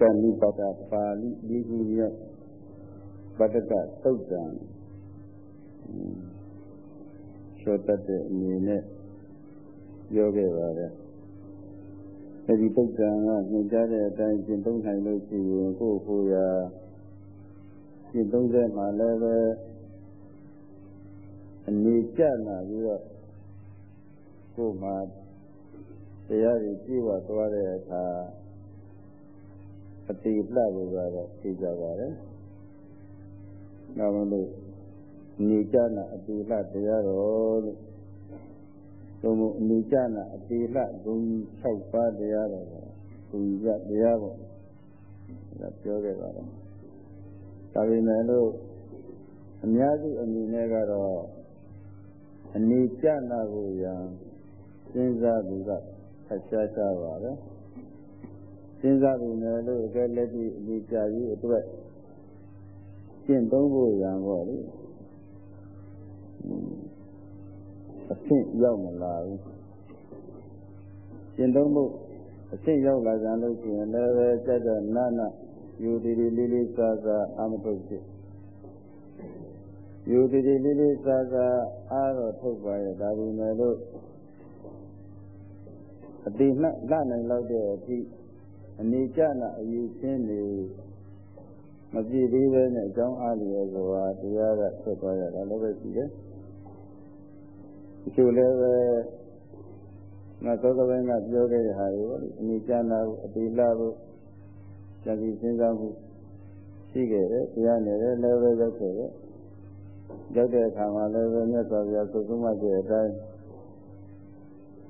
ကနိပတပါဠိဒီခုမြောက်ပတ္တကသုတ်တံဆိုတတ်တဲ့အနေနဲ့ပြောခဲ့ပါတယ်အဲဒီသုတ်တံကညွှန်ကြားတဲ့အတိုင်းကျင့်သုံးနိုင်လို့ရှိရင်ကိုယ့်ကိုယ်ရာကျင့်သုံးတဲ့မှာလည်းပဲအနေကျလာပြီးတော့ကိုယ်မှာတရားတွေကြည့်ဝသွားတဲ့အခါ အတိလှဖို့ကတော့သိကြပါတယ်။နောက်မလို့နေကြနာအတိလှတရားတော်လို့သုံးဖို့နေကြနာအတိလှဂုံ6ပါးတရားတော်ကဂုံရတရားပေါ့။ဒါပြောခဲ့ပါတယ်။ဒါပေမဲ့လို့အများစုအနေနဲ့ကတော့အနေကြနာကိုရန်စဉ်းစားသူကခက်ရှားရှားပါပဲ။ စဉ်းစားပြီးမယ်လို့အကဲလက်ရှိအမိကြရေးအတွက်ရှင်းသုံးဖို့ရံပေါ့လေအဆင့်ရောက်မလာဘူးရှင်းသုံးဖို့အဆင့်ရောက်လာကြလို့ရှိရင်လည်းပဲကြကြနာနာယူတည်တည်လေးလေးစားစားအမထုတ်ဖြစ်ယူတည်တည်လေးလေးစားစားအားတော့ထုတ်ပါရဲ့ဒါပေမဲ့လို့အတိနှက်လနိုင်လောက်တဲ့အထိ အနေကျနာအယူရှင်းနေမပြည့်သေးပဲနဲ့အကြောင်းအားလျော်စွာတရားကဆက်သွားရတာလည်းပဲရှိတယ်။ဒီလိုလည်းပဲငါသောကပိုင်းကပြောခဲ့တဲ့ဟာတွေပေါ့လေအနေကျနာကိုအတိလာဖို့ကြံစည်စဉ်းစားမှုရှိခဲ့တယ်တရားနဲ့လည်းလည်းပဲရောက်ခဲ့တယ်။ရောက်တဲ့အခါမှာလည်းပဲမြတ်စွာဘုရားကိုယ်ဆုံးမတဲ့အတိုင်း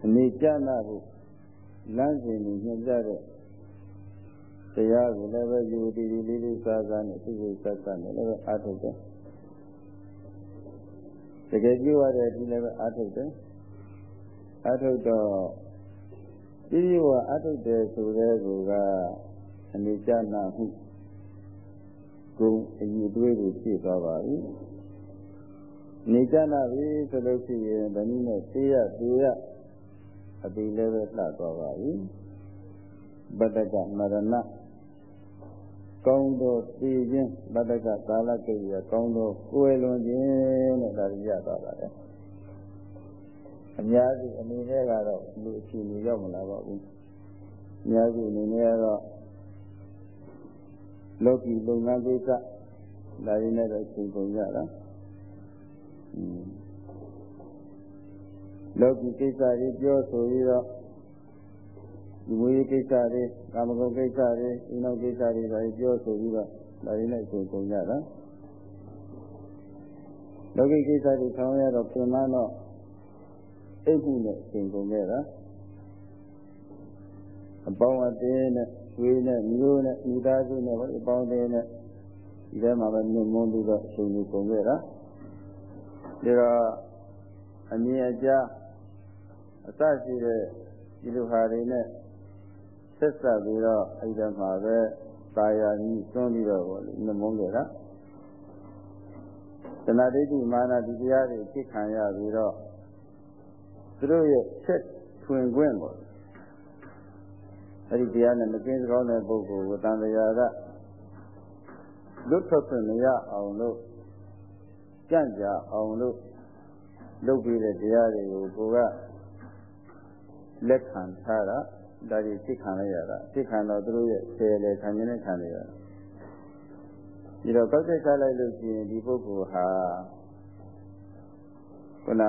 အနေကျနာကိုလမ်းစဉ်ကိုညွှန်ပြတဲ့ တရားကိုလည်းပဲယူတည်တည်လေးလေးစားစားနဲ့သိသိစားစားနဲ့လည်းအားထုတ်တယ်တကယ်ကြည့်ရတဲ့အဒီလည်းပဲအားထုတ်တယ်အားထုတ်တော့ဒီဝအားထုတ်တယ်ဆိုတဲ့ကူကအနိစ္စနာမှုဂုံအည်တွေးကိုဖြည့်သွားပါပြီနေကြနာပြီဆိုလို့ရှိရင်ဗနည်းနဲ့သိရသိရအပိလည်းပဲလှသွားပါပြီပတ္တကမရဏ ကောင်းသောသိခြင်းဗတ္တကကာလကိရိယာကောင်းသောကိုယ်လွန်ခြင်းတဲ့ဒါရရသွားပါတယ်အများစုအနေနဲ့ကတော့လူအခြေအနေရောက်မလာပါဘူးအများစုအနေနဲ့ကတော့လောကီလုပ်ငန်းကိစ္စဒါရင်းနဲ့တော့ချိန်ကုန်ကြတာလောကီကိစ္စတွေပြောဆိုပြီးတော့ ဒီဝေးကိစ္စတွေကာမဂုဏ်ကိစ္စတွေအိမ်တော်ကိစ္စတွေဒါပြောဆိုပြီးတော့ဒါတွေနဲ့ရှင်ကုန်ကြတာလောကီကိစ္စတွေဆောင်းရတော့ပြင်မတော့အိပ်မှုနဲ့ရှင်ကုန်ခဲ့တာအပေါင်းအတင်းနဲ့ဝေးနဲ့မျိုးနဲ့မိသားစုနဲ့ဘာအပေါင်းအတင်းနဲ့ဒီထဲမှာပဲမြင့်မွန်းပြီးတော့ရှင်ကုန်ခဲ့တာဒါတော့အမြင်အကြားအစရှိတဲ့ဒီလိုဟာတွေနဲ့ ဆက်ဆက်ပြီးတော့အဲ့ဒီမှာပဲတာယာကြီးသွန်းပြီးတော့နှမုန်းကြတာတဏှာဒိဋ္ဌိမာနဒီတရားတွေသိခံရပြီးတော့သူတို့ရဲ့ချက်ထွင်ခွင့်ပေါ့အဲ့ဒီတရားနဲ့မကင်းစကောင်းတဲ့ပုဂ္ဂိုလ်ကိုတန်တရားကလွတ်ထွက်ခွင့်မရအောင်လို့ကြံ့ကြာအောင်လို့လုပ်ပြီးတဲ့တရားတွေကိုကိုကလက်ခံထားတာ ဒါကြီးသိခံလိုက်ရတာသိခံတော့သူတို့ရဲ့ဆယ်လေခံခြင်းနဲ့ခံရတာဒီတော့ကောက်ချက်ချလိုက်လို့ရှိရင်ဒီပုဂ္ဂိုလ်ဟာခုန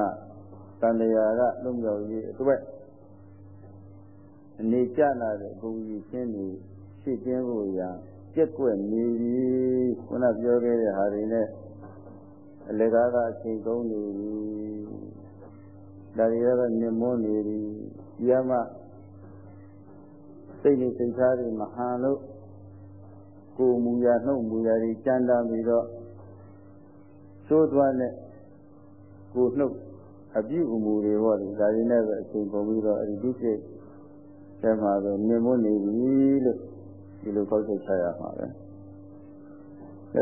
တန်တရားကလုံမြောက်ရေးအတွက်အနေကျလာတဲ့ဂုဏ်ကြီးချင်းတွေရှင်းကျင်းဖို့ရာပြက်ကွက်နေပြီခုနပြောခဲ့တဲ့ဟာတွေနဲ့အလေကားကအချိန်ကုန်နေပြီဒါတွေကတော့မြင်မွနေပြီဒီမှာ စိတ်နဲ့စိတ်ထားတွေမဟန်လို့ကိုယ်မူရာနှုတ်မူရာတွေကြမ်းတမ်းပြီးတော့သိုးသွားနဲ့ကိုယ်နှုတ်အပြုအမူတွေဟောဒီဒါရင်းနဲ့ပဲအချိန်ကုန်ပြီးတော့အဲဒီဒုစိတ်ထဲမှာပဲမြင်မနေပြီလို့ဒီလိုကောက်ချက်ချရမှာပဲ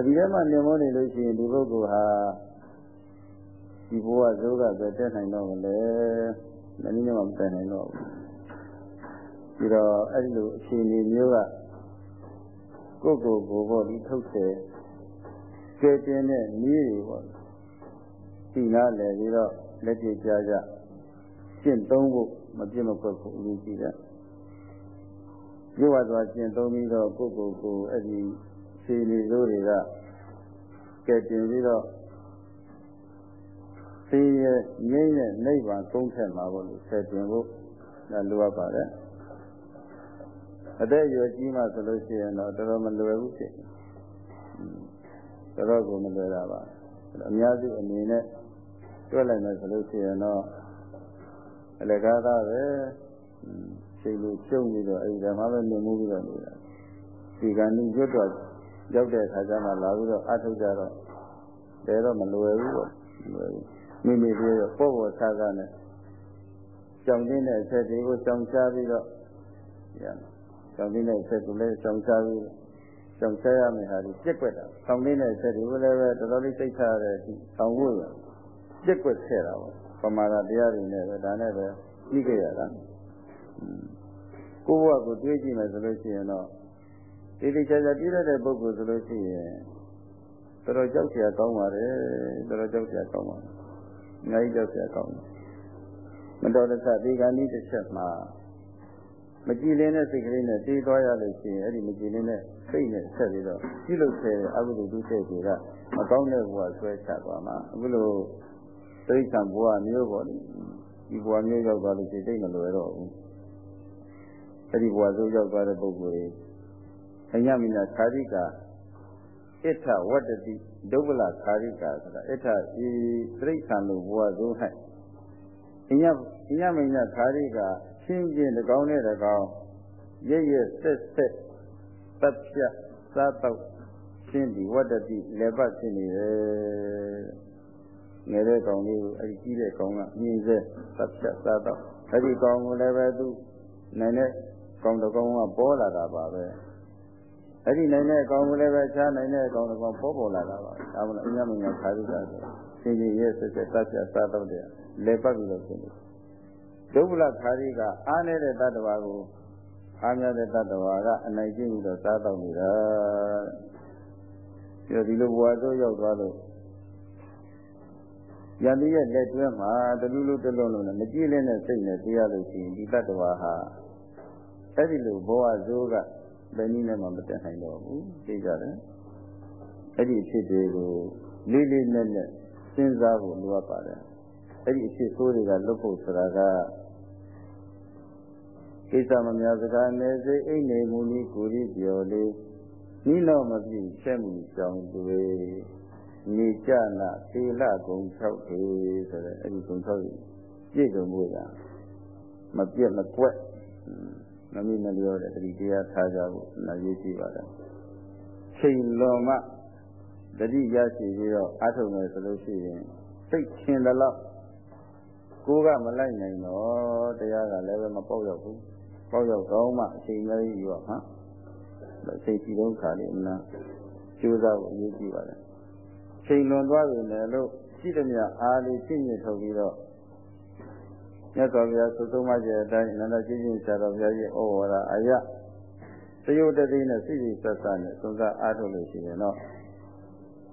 ဒီထဲမှာမြင်မနေလို့ရှိရင်ဒီပုဂ္ဂိုလ်ဟာဒီဘဝဇိုးကပဲတက်နိုင်တော့မလဲမနည်းမှမတက်နိုင်တော့ဘူး ပြီးတော့အဲ့ဒီလိုအခြေအနေမျိုးကကိုယ်ကိုယ်ကိုပေါ့ဒီထုတ်တယ်ကဲတင်တဲ့နည်းတွေပေါ့ဒီနာလဲပြီးတော့လက်ပြကြကြကျင့်သုံးဖို့မပြတ်မကွက်ဖို့အရေးကြီးတယ်ပြုဝါသွားကျင့်သုံးပြီးတော့ကိုယ့်ကိုယ်ကိုအဲ့ဒီခြေနေစိုးတွေကကဲတင်ပြီးတော့သိရငိမ့်တဲ့နိဗ္ဗာန်ကုန်းထက်မှာပေါ့လို့ဆက်တင်ဖို့ဒါလိုအပ်ပါတယ် အသက်အရွယ်ကြီးမှဆိုလို့ရှိရင်တော့တော်တော်မလွယ်ဘူးဖြစ်တော်တော်ကိုမလွယ်တာပါအများစုအနေနဲ့တွက်လိုက်မယ်ဆိုလို့ရှိရင်တော့အလကားသားပဲချိန်လို့ကျုံပြီးတော့အဲဒီမှာပဲနေမှုပြီးတော့နေတာဒီကံဒီရွတ်တော့ရောက်တဲ့အခါကျမှလာပြီးတော့အထုတ်ကြတော့တည်းတော့မလွယ်ဘူးပေါ့မိမိပြီးတော့ပေါ့ပေါ့ဆားဆားနဲ့ကြောင်တင်းတဲ့အချက်တွေကိုကြောင်ချပြီးတော့ရကြောင် ဆောင်သိတဲ့အချက်ကိုလည်းဆောင်စားပြီးဆောင်စားရမယ့်ဟာတွေပြက်ကွက်တာဆောင်သိတဲ့အချက်တွေကိုလည်းပဲတော်တော်လေးသိထားရတဲ့အထိဆောင်ဖို့ရပြက်ကွက်ခဲ့တာပေါ့ပမာဒတရားတွေနဲ့ပဲဒါနဲ့ပဲကြီးခဲ့ရတာကိုယ့်ဘဝကိုတွေးကြည့်မယ်ဆိုလို့ရှိရင်တော့တိတိကျကျပြည့်တဲ့ပုဂ္ဂိုလ်ဆိုလို့ရှိရင်တော်တော်ကြောက်စရာကောင်းပါတယ်တော်တော်ကြောက်စရာကောင်းပါတယ်အများကြီးကြောက်စရာကောင်းတယ်မတော်တဆဒီကံဤတစ်ချက်မှာ မကြည်လင်းတဲ့စိတ်ကလေးနဲ့တေးသွားရလို့ရှိရင်အဲ့ဒီမကြည်လင်းတဲ့စိတ်နဲ့ဆက်ပြီးတော့ပြုလုပ်ခဲ့တဲ့အကုသိုလ်ဒုစရိုက်တွေကမကောင်းတဲ့ဘဝဆွဲချသွားမှာအခုလိုသိက္ခာဘဝမျိုးပေါ့လေဒီဘဝမျိုးရောက်သွားလို့ရှိရင်သိမလွယ်တော့ဘူးအဲ့ဒီဘဝဆိုရောက်သွားတဲ့ပုဂ္ဂိုလ်တွေအညမိနာခာရိကာဣထဝတ္တတိဒုဗ္ဗလခာရိကာဆိုတာဣထဤပြိဋ္ဌာန်လိုဘဝဆို၌အညအညမိနာခာရိကာ ချင်းချင်းတကောင်းနဲ့တကောင်းရရဆက်ဆက်တပ်ဖြတ်စားတော့ရှင်းဒီဝတ္တတိလည်းပတ်ဖြစ်နေတယ်ငယ်တဲ့ကောင်လေးကိုအဲဒီကြီးတဲ့ကောင်ကမြင်စေတပ်ဖြတ်စားတော့အဲဒီကောင်ကိုလည်းပဲသူနိုင်တဲ့ကောင်တကောင်ကပေါ်လာတာပါပဲအဲ့ဒီနိုင်တဲ့အကောင်ကလည်းပဲခြားနိုင်တဲ့အကောင်တကောင်ပေါ်ပေါ်လာတာပါဒါမှမဟုတ်အညမညာခါရုတာဆိုရှင်ကြီးရဲ့ဆက်ဆက်တပ်ဖြတ်စားတော့တယ်လေပတ်ပြီးတော့ရှင်းတယ် ဒုဗ္ဗလခါရီကအားနေတဲ့တ attva ကိုအားများတဲ့တ attva ကအနိုင်ကျင့်ပြီးတော့စားတော့နေတာပြီးတော့ဒီလိုဘဝဆိုရောက်သွားလို့ယန္တိရဲ့လက်တွဲမှာတလူလူတလုံးလုံးနဲ့မကြည့်လင်းတဲ့စိတ်နဲ့သိရလို့ရှိရင်ဒီတ attva ဟာအဲ့ဒီလိုဘဝဆိုးကဘယ်နည်းနဲ့မှမတက်နိုင်တော့ဘူးသိကြတယ်အဲ့ဒီအဖြစ်တွေကိုလေးလေးနက်နက်စဉ်းစားဖို့လိုအပ်ပါတယ် အဲ့ဒီအဖြစ်ဆိုးတွေကလွတ်ဖို့ဆိုတာကကိစ္စမများစကားနဲ့စိတ်အိတ်နေမူနီကိုရီပြော်လေးနိတော့မပြည့်ချက်မှုကြောင့်တွေနေကြနာသေလကုံ၆ခေဆိုတဲ့အဲ့ဒီကုံ၆ခေပြည့်စုံမှုကမပြတ်မကွက်မမိမလျောတဲ့တတိတရားထားကြဖို့နာရေးကြည့်ပါတော့ချိန်လွန်မှတတိရရှိပြီးတော့အထုံမယ်ဆိုလို့ရှိရင်စိတ်ချင်းတယ်လို့ကို ကမလိုက်နိုင်တော့တရားကလည်းပဲမပေါက်ရောက်ဘူးပေါက်ရောက်တော့မှအချိန်ကြီးရောဟမ်အချိန်ကြီးတော့ခါလေးအမှန်ကျိုးစားဖို့အရေးကြီးပါတယ်ချိန်လွန်သွားပြီလေလို့ရှိသမျှအားလေးပြည့်ညစ်ထုတ်ပြီးတော့မြတ်စွာဘုရားသုသုံးပါးကျတဲ့အတိုင်းအနန္တကြီးကြီးဆရာတော်ဘုရားကြီးဩဝါဒအယသယုတ်တိနဲ့စိတ်စိတ်ဆက်ဆက်နဲ့သုံးစားအားထုတ်လို့ရှိရင်တော့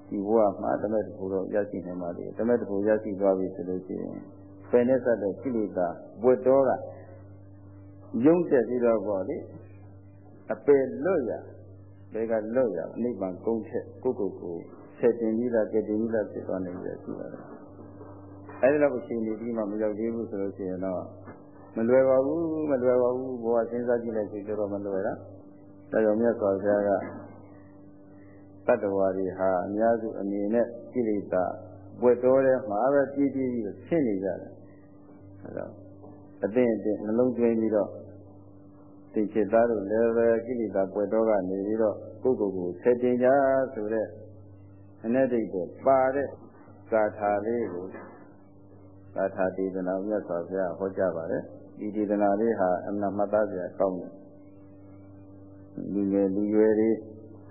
ဒီဘဝမှာတမက်တခုတော့ရရှိနိုင်ပါလေတမက်တခုရရှိသွားပြီဆိုလို့ရှိရင် ပယ်နဲ့ဆက်တဲ့ကိလေသာဘွတ်တော်ကယုံတက်ပြီးတော့ပေါ့လေအပယ်လွတ်ရဘယ်ကလွတ်ရအနိဗ္ဗာန်ကုန်းထက်ကိုကိုကိုဆက်တင်ပြီးသားကတည်ပြီးသားဖြစ်သွားနိုင်ရရှိပါတယ်အဲဒီလောက်အချိန်ကြီးမှမရောက်သေးဘူးဆိုလို့ရှိရင်တော့မလွယ်ပါဘူးမလွယ်ပါဘူးဘဝစဉ်းစားကြည့်လိုက်ကြည့်တော့မလွယ်တာဒါကြောင့်မြတ်စွာဘုရားကတတ္တဝါတွေဟာအများစုအနေနဲ့ကိလေသာဘွယ်တော်တဲ့မှာပဲပြည့်ပြည့်ပြီးဖြစ်နေကြတယ် အဲတော့အသိအသိနှလုံးသွင်းပြီးတော့သိချစ်သားတို့လည်းပဲကိလေသာဘွယ်တော်ကနေပြီးတော့ကိုယ့်ကိုယ်ကိုဆက်တင်ကြဆိုတဲ့အ내ဒိတ်ကိုပါတဲ့ဂါထာလေးကိုသာထာဒေသနာမြတ်စွာဘုရားဟောကြားပါတယ်ဒီဒေသနာလေးဟာအမှန်မှတ်သားစရာကောင်းတယ်လူငယ်လူရွယ်တွေ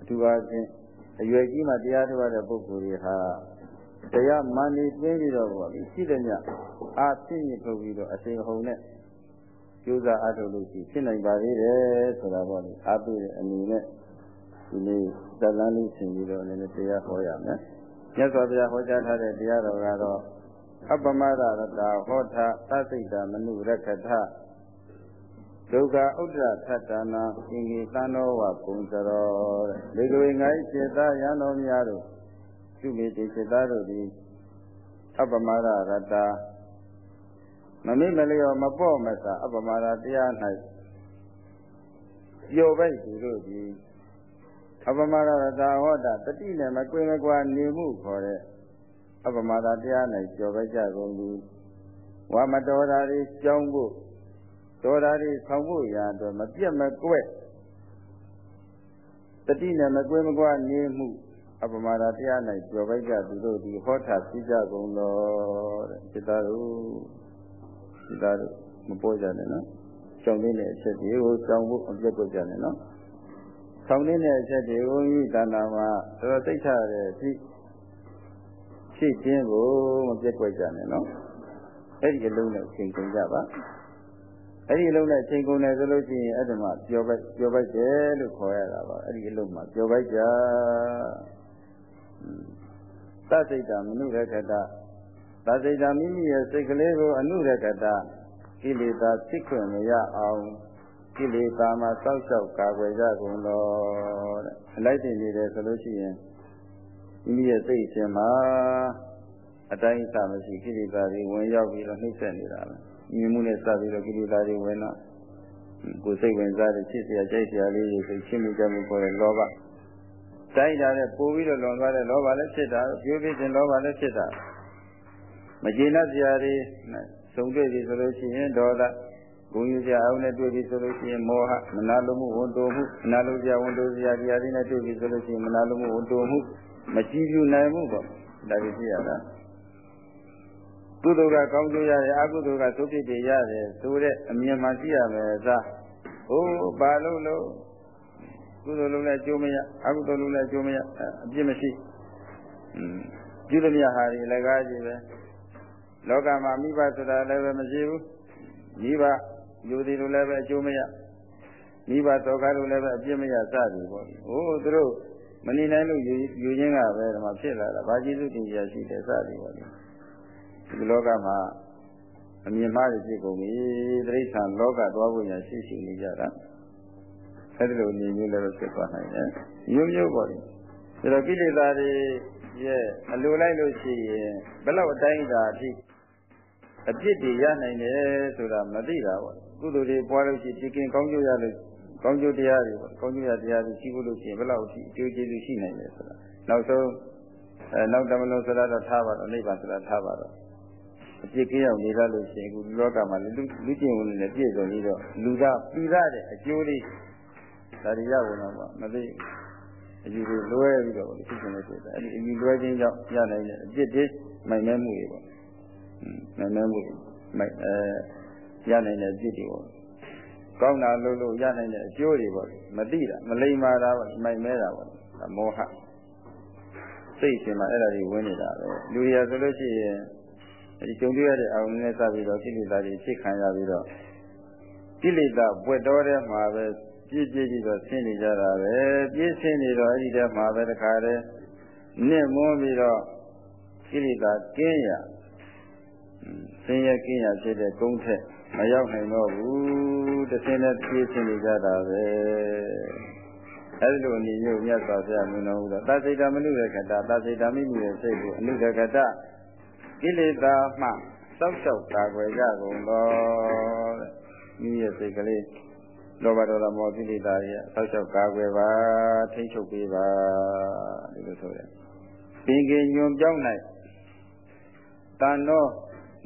အထူးအားဖြင့်အရွယ်ကြီးမှတရားထုတ်ရတဲ့ပုဂ္ဂိုလ်တွေဟာ တရားမှန်နေပြင်းပြီးတော့ပေါ့လေရှိတဲ့ညအာဖြစ်ညစ်ထုတ်ပြီးတော့အစိမ်ဟုန်နဲ့ကျိုးစားအားထုတ်လို့ရှိဖြစ်နိုင်ပါသေးတယ်ဆိုတာပေါ့လေအားပေးတဲ့အနေနဲ့ဒီနေ့ဇလန်းလေးဆင်ပြီးတော့လည်းတရားဟောရမယ်မြတ်စွာဘုရားဟောကြားထားတဲ့တရားတော်ကတော့အပ္ပမဒရတာဟောထသသိတမနုရက္ခထဒုက္ခဥဒ္ဒထတနာအင်္ဂိသံတော်ဝကုံစရောတဲ့လေကဝေငါ၏စေတရန်တော်များတို့ သူမေတိစေတတို့သည်အပ္ပမဒရတာမမိမလျောမပေါ့မစအပ္ပမဒတရား၌ပျော်ပိုက်သူတို့သည်အပ္ပမဒရတာဟောတာတတိနဲ့မကွေမကွာနေမှုခေါ်တဲ့အပ္ပမဒတရား၌ပျော်ပိုက်ကြကုန်သည်ဝါမတော်တာတွေကြောင်းဖို့တော်တာတွေဆောင်ဖို့ရာအတွက်မပြတ်မကွက်တတိနဲ့မကွေမကွာနေမှု အပမဒတရား၌ကြော်ပိုက်ကြသူတို့ဒီဟောတာသိကြကုန်တော်တဲ့စိတ္တတို့စိတ္တတို့မပေါ်ကြနဲ့နော်ကြောင်းနေတဲ့အချက်တွေကိုကြောင်းဖို့အပြတ်ကွက်ကြနဲ့နော်ဆောင်နေတဲ့အချက်တွေကိုဤတဏ္ဍာမှာတော်သိချရတဲ့အဖြစ်ဖြစ်ခြင်းကိုမပြတ်ကွက်ကြနဲ့နော်အဲ့ဒီအလုံးနဲ့သင်ကြကြပါအဲ့ဒီအလုံးနဲ့ချိန်ကုန်တယ်ဆိုလို့ရှိရင်အဲ့ဒီမှာပျော်ပိုက်ပျော်ပိုက်တယ်လို့ခေါ်ရတာပါအဲ့ဒီအလုံးမှာပျော်ပိုက်ကြ သစိတ်တာမနုရကတသစိတ်တာမိမိရဲ့စိတ်ကလေးကိုအနုရကတကိလေသာဖြစ်ခွင့်မရအောင်ကိလေသာမှာစောက်ရှောက်ကာကွယ်ကြကုန်တော့တဲ့အလိုက်တင်နေတယ်ဆိုလို့ရှိရင်မိမိရဲ့စိတ်ရှင်မှာအတိုင်းအဆမရှိကိလေသာတွေဝင်ရောက်ပြီးတော့နှိမ့်ဆက်နေတာပဲမြင်မှုနဲ့စပြီးတော့ကိလေသာတွေဝင်တော့ကိုယ်စိတ်ဝင်စားတဲ့ချစ်စရာကြိုက်စရာလေးတွေစိတ်ချင်းမိကြမှုပေါ်တဲ့လောဘ တိုင်းတာတဲ့ပို့ပြီးတော့လွန်သွားတဲ့လောဘလည်းဖြစ်တာပြိုးပြခြင်းလောဘလည်းဖြစ်တာမကျေနပ်စရာတွေစုံတွေ့ပြီဆိုလို့ရှိရင်ဒေါသဂုဏ်ယူစရာအောင်နဲ့တွေ့ပြီဆိုလို့ရှိရင်မောဟမနာလိုမှုဝန်တိုမှုမနာလိုစရာဝန်တိုစရာတရားတွေနဲ့တွေ့ပြီဆိုလို့ရှိရင်မနာလိုမှုဝန်တိုမှုမကြည့်ပြနိုင်မှုပေါ့ဒါတွေဖြစ်ရတာကုသိုလ်ကကောင်းကျိုးရတယ်အကုသိုလ်ကသုဖြစ်တွေရတယ်ဆိုတဲ့အမြင်မှရှိရမယ်သာဟိုဘာလို့လို့ ကုသိုလ်လုံးလည်းကျိုးမရအကုသိုလ်လုံးလည်းကျိုးမရအပြစ်မရှိอืมပြုသမျှဟာဒီလည်းကားကြီးပဲလောကမှာမိဘဆိုတာလည်းပဲမရှိဘူးမိဘယူသည်လိုလည်းပဲအကျိုးမရမိဘတော်ကားလိုလည်းပဲအပြစ်မရစသည်ပေါ့ဟိုသူတို့မနေနိုင်လို့ယူခြင်းကပဲဒီမှာဖြစ်လာတာဘာကျေးဇူးတင်ရရှိတယ်စသည်ပေါ့ဒီလောကမှာအမြင်မှားဖြစ်ကုန်ပြီတိရစ္ဆာန်လောကသွားဖို့ညာရှိရှိနေကြတာ အဲဒီလိုမြင်မျိုးလည်းဖြစ်သွားနိုင်တယ်မျိုးမျိုးပေါ့လေဒါတော့ကိလေသာတွေရဲ့အလိုလိုက်လို့ရှိရင်ဘယ်လောက်အတိုင်းသာအထိအပြစ်တွေရနိုင်တယ်ဆိုတာမသိတာပေါ့ကုသိုလ်တွေပွားလို့ရှိရင်ကောင်းကျိုးရလို့ကောင်းကျိုးတရားတွေပေါ့ကောင်းကျိုးရတရားတွေရှိဖို့လို့ရှိရင်ဘယ်လောက်အထိအကျိုးကျေးဇူးရှိနိုင်တယ်ဆိုတာနောက်ဆုံးအဲနောက်တမလို့ဆိုတာတော့ထားပါတော့နိဗ္ဗာန်ဆိုတာထားပါတော့အပြစ်ကင်းအောင်နေရလို့ရှိရင်အခုလောကမှာလူလူကျင့်ဝင်နေပြည့်စုံပြီးတော့လူသားပြီးရတဲ့အကျိုးလေး ဒါတွေရဝင်တော့မသိအယူတွေလွဲပြီးတော့ဖြစ်နေလို့ဆိုတာအဲ့ဒီအယူလွဲခြင်းကြောင့်ရနိုင်တဲ့အပြစ်တွေမိုင်မဲမှုတွေပေါ့မိုင်မဲမှုမိုင်အဲရနိုင်တဲ့အပြစ်တွေပေါ့ကောင်းတာလို့လို့ရနိုင်တဲ့အကျိုးတွေပေါ့မသိတာမလိမ္မာတာပေါ့မိုင်မဲတာပေါ့မောဟစိတ်ရှင်မှာအဲ့ဒါတွေဝင်နေတာပဲလူရဆိုလို့ရှိရင်အဲဒီကြုံတွေ့ရတဲ့အာရုံနဲ့စပြီးတော့ကိလေသာတွေဖြစ်ခံရပြီးတော့ကိလေသာပွက်တော်တဲ့မှာပဲ ပြည့်ပြည့်ပြီးတော့ဆင်းနေကြတာပဲပြည့်ဆင်းနေတော့အဲ့ဒီတည်းမှာပဲတခါတည်းနစ်မွန်းပြီးတော့ကိလေသာကင်းရဆင်းရဲကင်းရဖြစ်တဲ့ကုန်းထက်မရောက်နိုင်တော့ဘူးတစ်ဆင်းနဲ့ပြည့်ဆင်းနေကြတာပဲအဲဒီလိုအနေမျိုးမြတ်စွာဘုရားမြင်တော်မူတော့သစိတမနုရကတသစိတမိမိရဲ့စိတ်ကိုအနုရကတကိလေသာမှစောက်ရှောက်ကာကွယ်ကြကုန်တော့တဲ့မိရဲ့စိတ်ကလေး လောဘဒေါသမောကိလေသာတွေစောက်ရှောက်ကာကွယ်ပါထိချုပ်ပေးပါဒီလိုဆိုတယ်ပင်ကညွန်ပြောင်း၌တန်တော့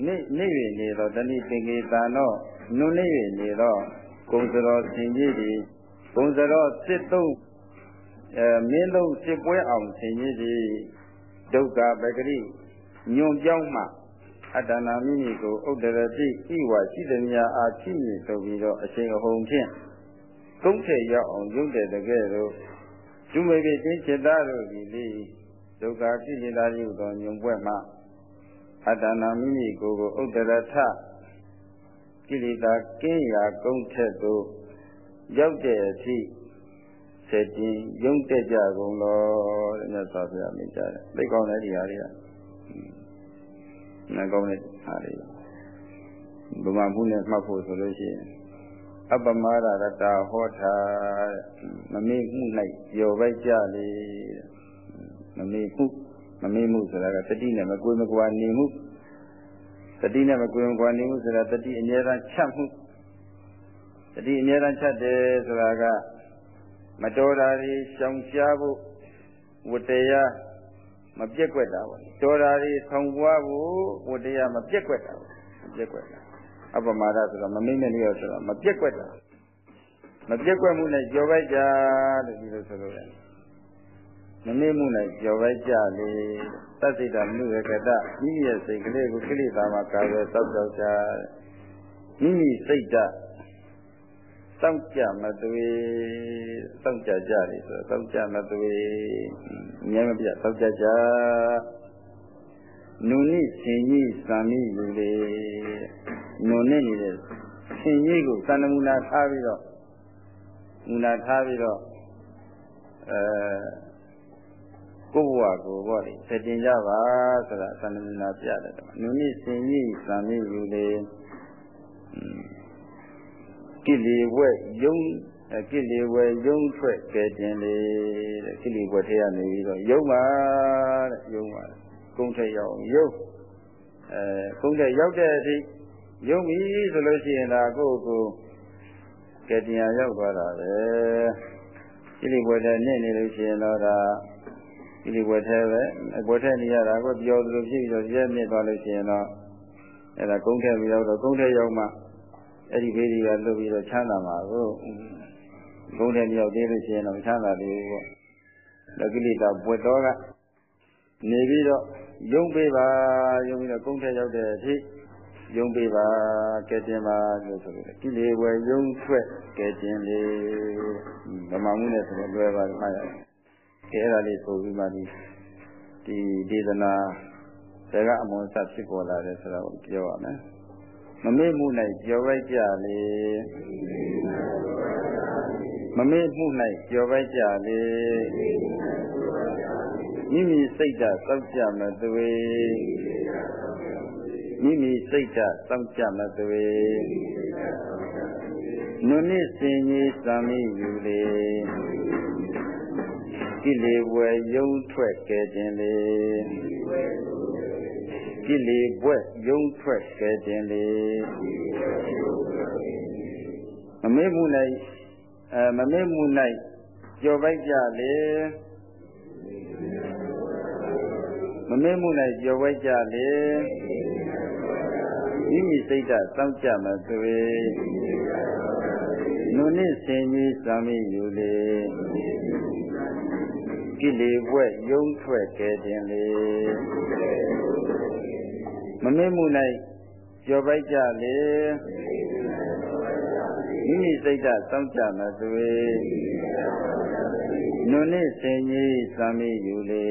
နေနေရနေတော့တဏိပင်ကေတန်တော့နုနေရနေတော့ကုံစတော်ဆင်ကြီးဒီကုံစတော်စစ်သုံးအဲမင်းလုံးစစ်ပွဲအောင်ဆင်ကြီးဒီဒုက္ခပဂရိညွန်ပြောင်းမှအတ္တနာမိမိကိုဥဒ္ဒရတိဤဝါရှိသည်များအားချိမြည်ဆိုပြီးတော့အရှင်အဟုန်ဖြင့် သုံးထည့်ရောက်အောင်ရုပ်တဲ့တကယ်တော့ကျူမေပိတင်းจิตသားတို့ဒီလေးဒုက္ခကိလေသာရုပ်သောညွန်ပွဲမှအတ္တနာမိမိကိုယ်ကိုဥဒ္ဒရထကိလေသာကင်းရာကုန်းထက်သို့ရောက်တဲ့အထိဆဆက်တင်ယုံတက်ကြကုန်လို့တဲ့မြတ်စွာဘုရားမိန့်ကြတယ်သိကောင်းတဲ့ဒီဟာတွေကနာကောင်းတဲ့ဟာတွေဘုမာမှုနဲ့မှတ်ဖို့ဆိုလို့ရှိရင် အပမရရတာဟောတာမမေ့မှု၌ရောပိုက်ကြလေမမေ့မှုမမေ့မှုဆိုတာကတတိနဲ့မကွေးမကွာနေမှုတတိနဲ့မကွေးမကွာနေမှုဆိုတာတတိအမြဲတမ်းချက်မှုတတိအမြဲတမ်းချက်တယ်ဆိုတာကမတော်တာတွေရှောင်ရှားဖို့ဝတ္တရားမပြက်ကွက်တာပေါ့တော်တာတွေဆောင်ပွားဖို့ဝတ္တရားမပြက်ကွက်တာပေါ့မပြက်ကွက်တာ အပမာဒဆိုတော့မမိမ့်မလျော့ဆိုတော့မပြက်ကွက်တာမပြက်ကွက်မှုနဲ့ကြော်ပိုက်ကြလို့ဒီလိုဆိုလို့ရတယ်မမေ့မှုနဲ့ကြော်ပိုက်ကြလေသတ္တိတမနုရကတမိမိရဲ့စိတ်ကလေးကိုကိလေသာမှာကာဝယ်သောက်ကြောက်ကြမိမိစိတ်ဓာတ်စောင့်ကြမသွေစောင့်ကြကြလေဆိုတော့စောင့်ကြမသွေအများမပြစောင့်ကြကြ နုနိရှင်ကြီးစံမိလူလေနုနဲ့နေတဲ့ရှင်ကြီးကိုသန္နမူနာထားပြီးတော့မူနာထားပြီးတော့အဲကိုယ့်ဘဝကိုပေါ့လေစတင်ကြပါဆိုတာသန္နမူနာပြတယ်နုနိရှင်ကြီးစံမိလူလေကိလေဝဲယုံကိလေဝဲယုံထွက်ကဲတင်လေတဲ့ကိလေဝဲထဲကနေပြီးတော့ယုံပါတဲ့ယုံပါ ကုန်းထက်ရောက်ယုံအဲကုန်းထက်ရောက်တဲ့အထိယုံပြီဆိုလို့ရှိရင်ဒါကိုယ့်ကိုကဲတင်ရရောက်သွားတာပဲကိလေဝဲထဲနဲ့နေလို့ရှိရင်တော့ဒါကိလေဝဲထဲပဲအပေါ်ထဲနေရတာကိုပြောသလိုဖြစ်ပြီးတော့ရဲမြင့်သွားလို့ရှိရင်တော့အဲ့ဒါကုန်းထက်ပြီးတော့ကုန်းထက်ရောက်မှအဲ့ဒီဘေးတွေကလွတ်ပြီးတော့ချမ်းသာမှာကိုဘုံတဲ့မြောက်သေးလို့ရှိရင်တော့ချမ်းသာတယ်ပေါ့လကိလေသာပွက်တော်က နေပြီးတော့ယုံပေးပါယုံပြီးတော့ကုန်းထက်ရောက်တဲ့အထိယုံပေးပါကဲတင်ပါလို့ဆိုလို့ကိလေဝယ်ယုံထွက်ကဲတင်လေဗမာမှုနဲ့ဆိုတော့လွယ်ပါတယ်မှားရတယ်ကဲအဲ့ဒါလေးဆိုပြီးမှဒီဒီဒေသနာဒါကအမွန်ဆက်ဖြစ်ပေါ်လာတယ်ဆိုတော့ပြောရမယ်မမေ့မှု၌ကြော်ပိုက်ကြလေမမေ့မှု၌ကြော်ပိုက်ကြလေ မိမိစိတ်ဓာတ်စောင့်ကြမသွေမိမိစိတ်ဓာတ်စောင့်ကြမသွေနုနစ်စင်ကြီးသံမိယူလေကိလေဝယ်ယုံထွက်ကဲခြင်းလေကိလေဘွဲ့ယုံထွက်ကဲတင်လေမမေ့မှု၌အဲမမေ့မှု၌ကြော်ပိုက်ကြလေ မမေ့မှု၌ကြော်ပိုက်ကြလေမိမိစိတ်ဓာတ်စောင့်ကြမသွေနုနစ်စင်ကြီးသံမိယူလေကိလေဘွဲ့ယုံထွက်ကဲတင်လေမမေ့မှု၌ကြော်ပိုက်ကြလေမိမိစိတ်ဓာတ်စောင့်ကြမသွေနုနှစ်စင်ကြီးသံမိယူလေ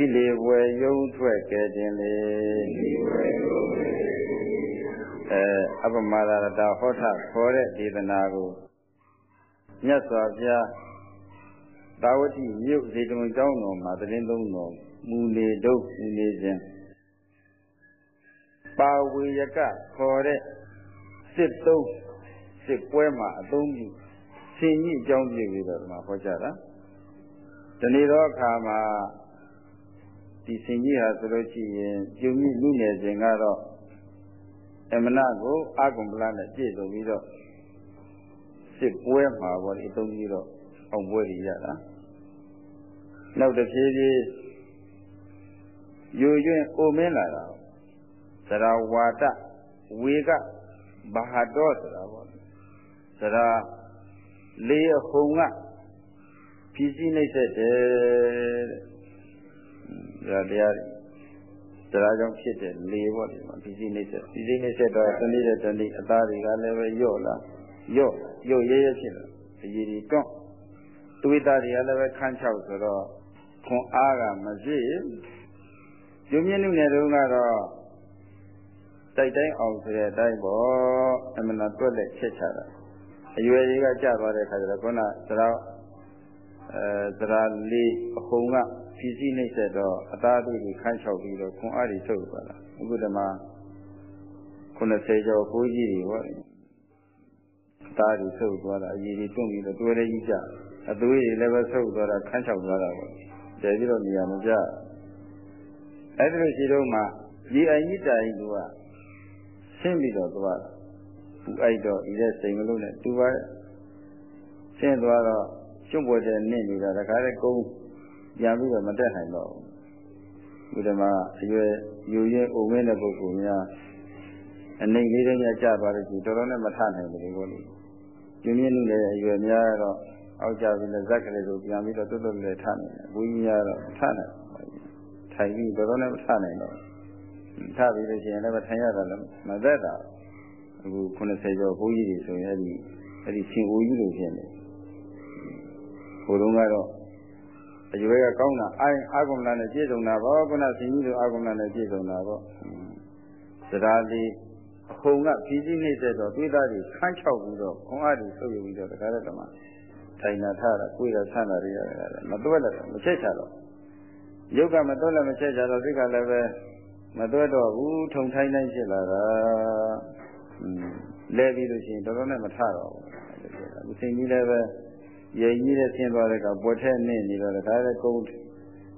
ကိလေဝယ်ယုံထွက်ကဲတင်လေအဲအပမရတဟောထခေါ်တဲ့ဒေသနာကိုမြတ်စွာဘုရားသာဝတိမြို့ဇေတဝန်ကျောင်းတော်မှာသတင်းသုံးတော်မူနေတော့မူနေစဉ်ပါဝေယကခေါ်တဲ့စစ်သုံးစစ်ပွဲမှာအသုံးပြုဆင်ကြီးအကြောင်းပြပြီးတော့ဒီမှာဟောကြတာဒီနေ့တော့အခါမှာ ဒီဆင်ကြီးဟာဆိုလို့ရှိရင်ပြုံမြင့်လူငယ်စဉ်ကတော့အမနာကိုအာကုံပလနဲ့ပြည့်စုံပြီးတော့စစ်ပွဲမှာပေါ့ဒီအသုံးပြီးတော့အောင်ပွဲတွေရတာနောက်တစ်ဖြည်းဖြည်းယူကျွင်းအိုမင်းလာတာသရဝါဒဝေကဘာဟာတော်ဆိုတာပေါ့သရလေးအဟုံကဖြည့်စည်းနှိမ့်သက်တယ်တဲ့ ဒါတရားတရားကြောင့်ဖြစ်တဲ့လေပေါ့ဒီမှာဖြည့်စည်းနှိမ့်သက်ဖြည့်စည်းနှိမ့်သက်တော့တနည်းတဲ့တနည်းအသားတွေကလည်းပဲညော့လာညော့ညော့ရဲရဲဖြစ်လာအရည်တွေတွန့်တွေးသားတွေကလည်းပဲခန်းချောက်ဆိုတော့ခွန်အားကမရှိကျုံမြင့်နုနယ်တုန်းကတော့တိုက်တိုင်းအောင်ဆိုတဲ့အတိုင်းပေါ့အမှန်တော့တွက်လက်ချက်ချတာအရွယ်တွေကကြာသွားတဲ့ခါကျတော့ခုနသရအဲသရလေးအခုံက ဖြီးစည်းနှိမ့်ဆက်တော့အသားတွေခန်းချောက်ပြီးတော့ခွန်အားတွေထုတ်သွားတာအခုတည်းမှာ90ကျော်ကိုကြီးတွေဟောအသားတွေထုတ်သွားတာအည်တွေတွန့်ပြီးတော့တွဲလေးကြီးကြအသွေးတွေလည်းပဲထုတ်သွားတာခန်းချောက်သွားတာပေါ့တည်ပြီးတော့နေရာမကျအဲ့ဒီလိုရှိတော့မှဒီအိုင်ကြီးတိုင်ကဆင်းပြီးတော့သွားတာသူအိုက်တော့ဤတဲ့စိန်မလို့နဲ့သူပါဆင်းသွားတော့ကျွတ်ပေါ်တဲ့နင့်နေတာတခါတည်းကုန်း ပြန်ပြီးတော့မတက်နိုင်တော့ဘူးဒီမှာအရွယ်ယူရင်းအုံမင်းတဲ့ပုဂ္ဂိုလ်များအနေလေးတည်းများကြာသွားလို့ရှိတော်တော်နဲ့မထနိုင်ဘူးလို့လေကျွင်းမြင့်လူလည်းအရွယ်များတော့အောက်ကြပြီးလည်းဇက်ကလေးကိုပြန်ပြီးတော့တွတ်တွတ်လေးထနိုင်တယ်ဘူးကြီးများတော့ထနိုင်ထိုင်ပြီးတော်တော်နဲ့မထနိုင်တော့ထပြီးလို့ရှိရင်လည်းထိုင်ရတာလည်းမသက်တာအခု90ကျော်ဘိုးကြီးတွေဆိုရင်အဲ့ဒီအဲ့ဒီရှင်အိုကြီးလိုဖြစ်နေဟိုတုန်းကတော့ အရွယ်ကကောင်းတာအာအာဂုဏနဲ့ပြည့်စုံတာပေါ့ခုနရှင်ကြီးတို့အာဂုဏနဲ့ပြည့်စုံတာပေါ့စရာလေးအခုံကဖြည်းဖြည်းနှိမ့်ဆက်တော့တွေးသားတွေခန်းချောက်ပြီးတော့ခွန်အားတွေဆုပ်ယူပြီးတော့တခါတည်းတမထိုင်တာထတာကိုယ်တာဆန့်တာတွေရတယ်မတွက်လည်းမချက်ချတော့ယုတ်ကမတွက်လည်းမချက်ချတော့စိတ်ကလည်းပဲမတွက်တော့ဘူးထုံထိုင်းတိုင်းဖြစ်လာတာလဲပြီးလို့ရှိရင်တော်တော်နဲ့မထတော့ဘူးအခုစိတ်ကြီးလည်းပဲ ရေကြီးတဲ့ဆင်းသွားတဲ့ကပွက်ထဲနေနေတော့ဒါလည်းကုန်း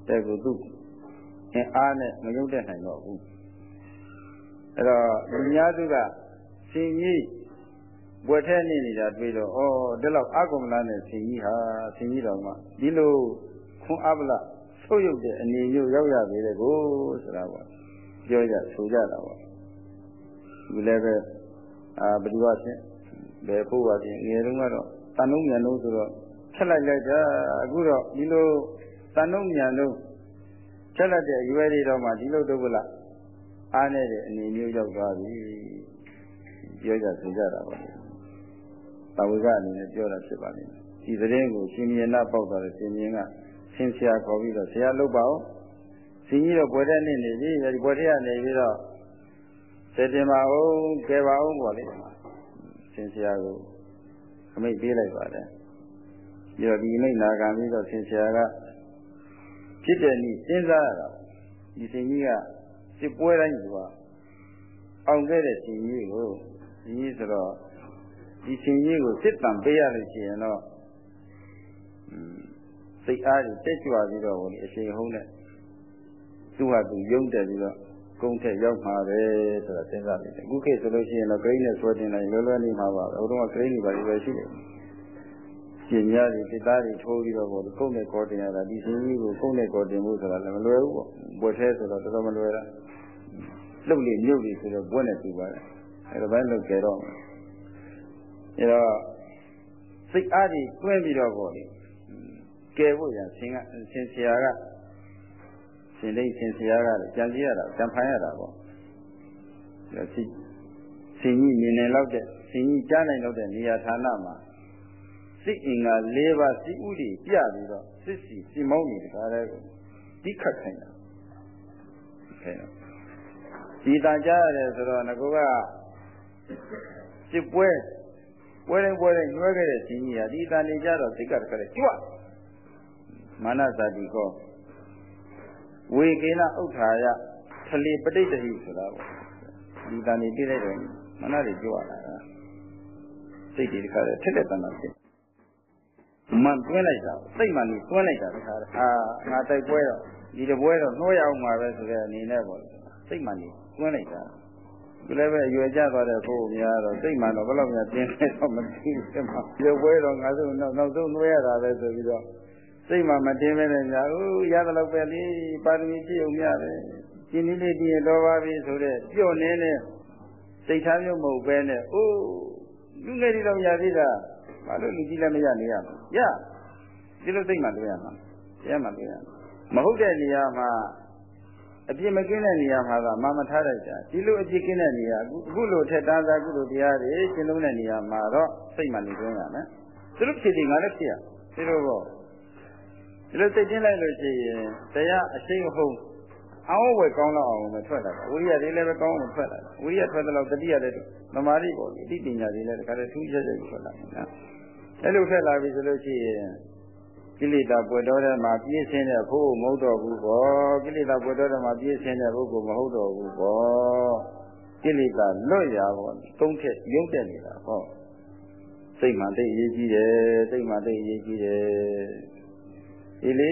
တဲ့ကိုသူ့အင်းအားနဲ့မရုပ်တဲ့နိုင်တော့ဘူးအဲ့တော့လူများစုကရှင်ကြီးပွက်ထဲနေနေတာတွေ့တော့ဩဒီလောက်အကုမလားနဲ့ရှင်ကြီးဟာရှင်ကြီးတော်မှဒီလိုခွန်အပလဆုပ်ယုပ်တဲ့အနေမျိုးရောက်ရသေးတယ်ကိုဆိုတာပေါ့ပြောကြဆိုကြတာပေါ့ဒီလည်းပဲအာဘယ်သူကဖြင့်ဘယ်ဖို့ပါဖြင့်ငယ်တုန်းကတော့တန်လုံးမြန်လို့ဆိုတော့ ဖြတ်လိုက်လိုက်တာအခုတော့ဒီလိုတန်လုံးမြန်လို့ဖြတ်လိုက်တဲ့အရွယ်တွေတော့မှဒီလိုဒုက္ခလားအားနေတဲ့အနေမျိုးရောက်သွားပြီပြောကြဆိုကြတာပါတာဝေကအနေနဲ့ပြောတာဖြစ်ပါလိမ့်မယ်ဒီသတင်းကိုရှင်မြင်နာပေါက်သွားတဲ့ရှင်မြင်ကဆင်းဆရာခေါ်ပြီးတော့ဆရာလုပ်ပါဦးရှင်ကြီးတော့ဘွယ်တဲ့နေ့နေပြီဒီဘွယ်တဲ့ကနေပြီးတော့စေတင်ပါဦးကဲပါဦးပေါ့လေရှင်ဆရာကိုအမိတ်ပေးလိုက်ပါတယ် ပြီးတော့ဒီမိတ်နာခံပြီးတော့ရှင်ဆရာကဖြစ်တဲ့နည်းစဉ်းစားရတာဒီရှင်ကြီးကစစ်ပွဲတိုင်းကအောင်ခဲ့တဲ့ရှင်ကြီးကိုဒီကြီးဆိုတော့ဒီရှင်ကြီးကိုစစ်တံပေးရလို့ရှိရင်တော့စိတ်အားကြီးတက်ကြွပြီးတော့ဟိုအရှင်ဟုံးနဲ့သူ့ဟာသူယုံတယ်ပြီးတော့ကုန်းထက်ရောက်မှာပဲဆိုတာစဉ်းစားလိုက်တယ်အခုခေတ်ဆိုလို့ရှိရင်တော့ဂရိနဲ့ဆွဲတင်လိုက်လွယ်လွယ်နေမှာပါဘုတော့ဂရိနေပါလိမ့်ပဲရှိတယ် ရှင်များတွေစိတ်သားတွေထိုးပြီးတော့ဟိုကုန်းနဲ့ကောတင်ရတာဒီရှင်ကြီးကိုကုန်းနဲ့ကောတင်ဖို့ဆိုတာလည်းမလွယ်ဘူးပေါ့ဘွယ်သေးဆိုတော့တော်တော်မလွယ်တာလှုပ်လေမြုပ်လေဆိုတော့ဘွယ်နဲ့တူပါတယ်အဲဒါပဲလုပ်ကြတော့အဲတော့စိတ်အားကြီးတွဲပြီးတော့ပေါ့လေကယ်ဖို့ရဆင်းကဆင်းဆရာကရှင်လိမ့်ရှင်ဆရာကကြံစည်ရတာကြံဖန်ရတာပေါ့ဒါရှိရှင်ကြီးမြင်နေလောက်တဲ့ရှင်ကြီးကြားနိုင်လောက်တဲ့နေရာဌာနမှာ စိတ်အင်္ဂါ၄ပါးစိဥတွေပြပြီးတော့စစ်စီစီမောင်းနေတကားတဲ့ကိုတိခတ်ခိုင်းတာခဲတော့ဒီတန်ကြားရတယ်ဆိုတော့ငကောကစစ်ပွဲပွဲတိုင်းပွဲတိုင်းညှွှဲခဲ့တဲ့ရှင်ကြီးဟာဒီတန်နေကြတော့စိတ်ကတခါလေကြွမာနဇာတိကောဝေကေနဥဋ္ဌာယထလီပဋိတ္တိဆိုတာပေါ့ဒီတန်နေပြလိုက်တယ်မနတွေကြွလာတာစိတ်တွေတခါလေထက်တဲ့တန်တာဖြစ် မှန်တွင်းလိုက်တာစိတ်မှန်ကြီးတွင်းလိုက်တာတခါအာငါတိုက်ပွဲတော့ဒီတပွဲတော့နှိုးရအောင်မှာပဲဆိုတဲ့အနေနဲ့ပေါ့စိတ်မှန်ကြီးတွင်းလိုက်တာဒီလည်းပဲရွယ်ကြသွားတဲ့ကိုယ်များတော့စိတ်မှန်တော့ဘယ်လောက်များတင်းနေတော့မသိဘူးဒီမှာဒီပွဲတော့ငါတို့နောက်ဆုံးနှိုးရတာပဲဆိုပြီးတော့စိတ်မှမတင်းမဲနဲ့ညာဦးရတဲ့လောက်ပဲလေပါရမီပြည့်ုံများတယ်ရှင်းနည်းလေးတည်ရင်တော့ပါပြီဆိုတဲ့ပြော့နေနဲ့စိတ်ထားမျိုးမဟုတ်ပဲနဲ့အိုးလူငယ်တွေတော့ရသေးတာ ဘာလို့လူကြီးလည်းမရနေရမလဲရဒီလိုစိတ်မှတွေ့ရမှာရမှတွေ့ရမဟုတ်တဲ့နေရာမှာအပြစ်မကင်းတဲ့နေရာမှာကမမထားလိုက်တာဒီလိုအပြစ်ကင်းတဲ့နေရာအခုလိုထက်တန်းစားကုလိုတရားတွေရှင်းလုံးတဲ့နေရာမှာတော့စိတ်မှနေသွင်းရမယ်သူတို့ဖြစ်တယ်ငါလည်းဖြစ်ရဒီလိုပေါ့ဒီလိုစိတ်ချင်းလိုက်လို့ရှိရင်တရားအရှိန်ဟုံအောင်ဝယ်ကောင်းတော့အောင်မထွက်လာတာဝိရိယတွေလည်းပဲကောင်းအောင်ထွက်လာတာဝိရိယထွက်တဲ့လောက်တတိယလည်းသမာဓိပေါ့ဒီပညာတွေလည်းတခါတည်းထူးခြားခြားထွက်လာတယ်နော် အဲ့လိုထွက်လာပြီဆိုလို့ရှိရင်ကိလေသာပွေတော်တဲ့မှာပြည့်စင်တဲ့ဖို့မဟုတ်တော့ဘူးပေါ့ကိလေသာပွေတော်တဲ့မှာပြည့်စင်တဲ့ပုဂ္ဂိုလ်မဟုတ်တော့ဘူးပေါ့ကိလေသာလွတ်ရာပေါ့သုံးထက်ရုပ်တက်နေတာဟောစိတ်မှသိအရေးကြီးတယ်စိတ်မှသိအရေးကြီးတယ်ဒီလေ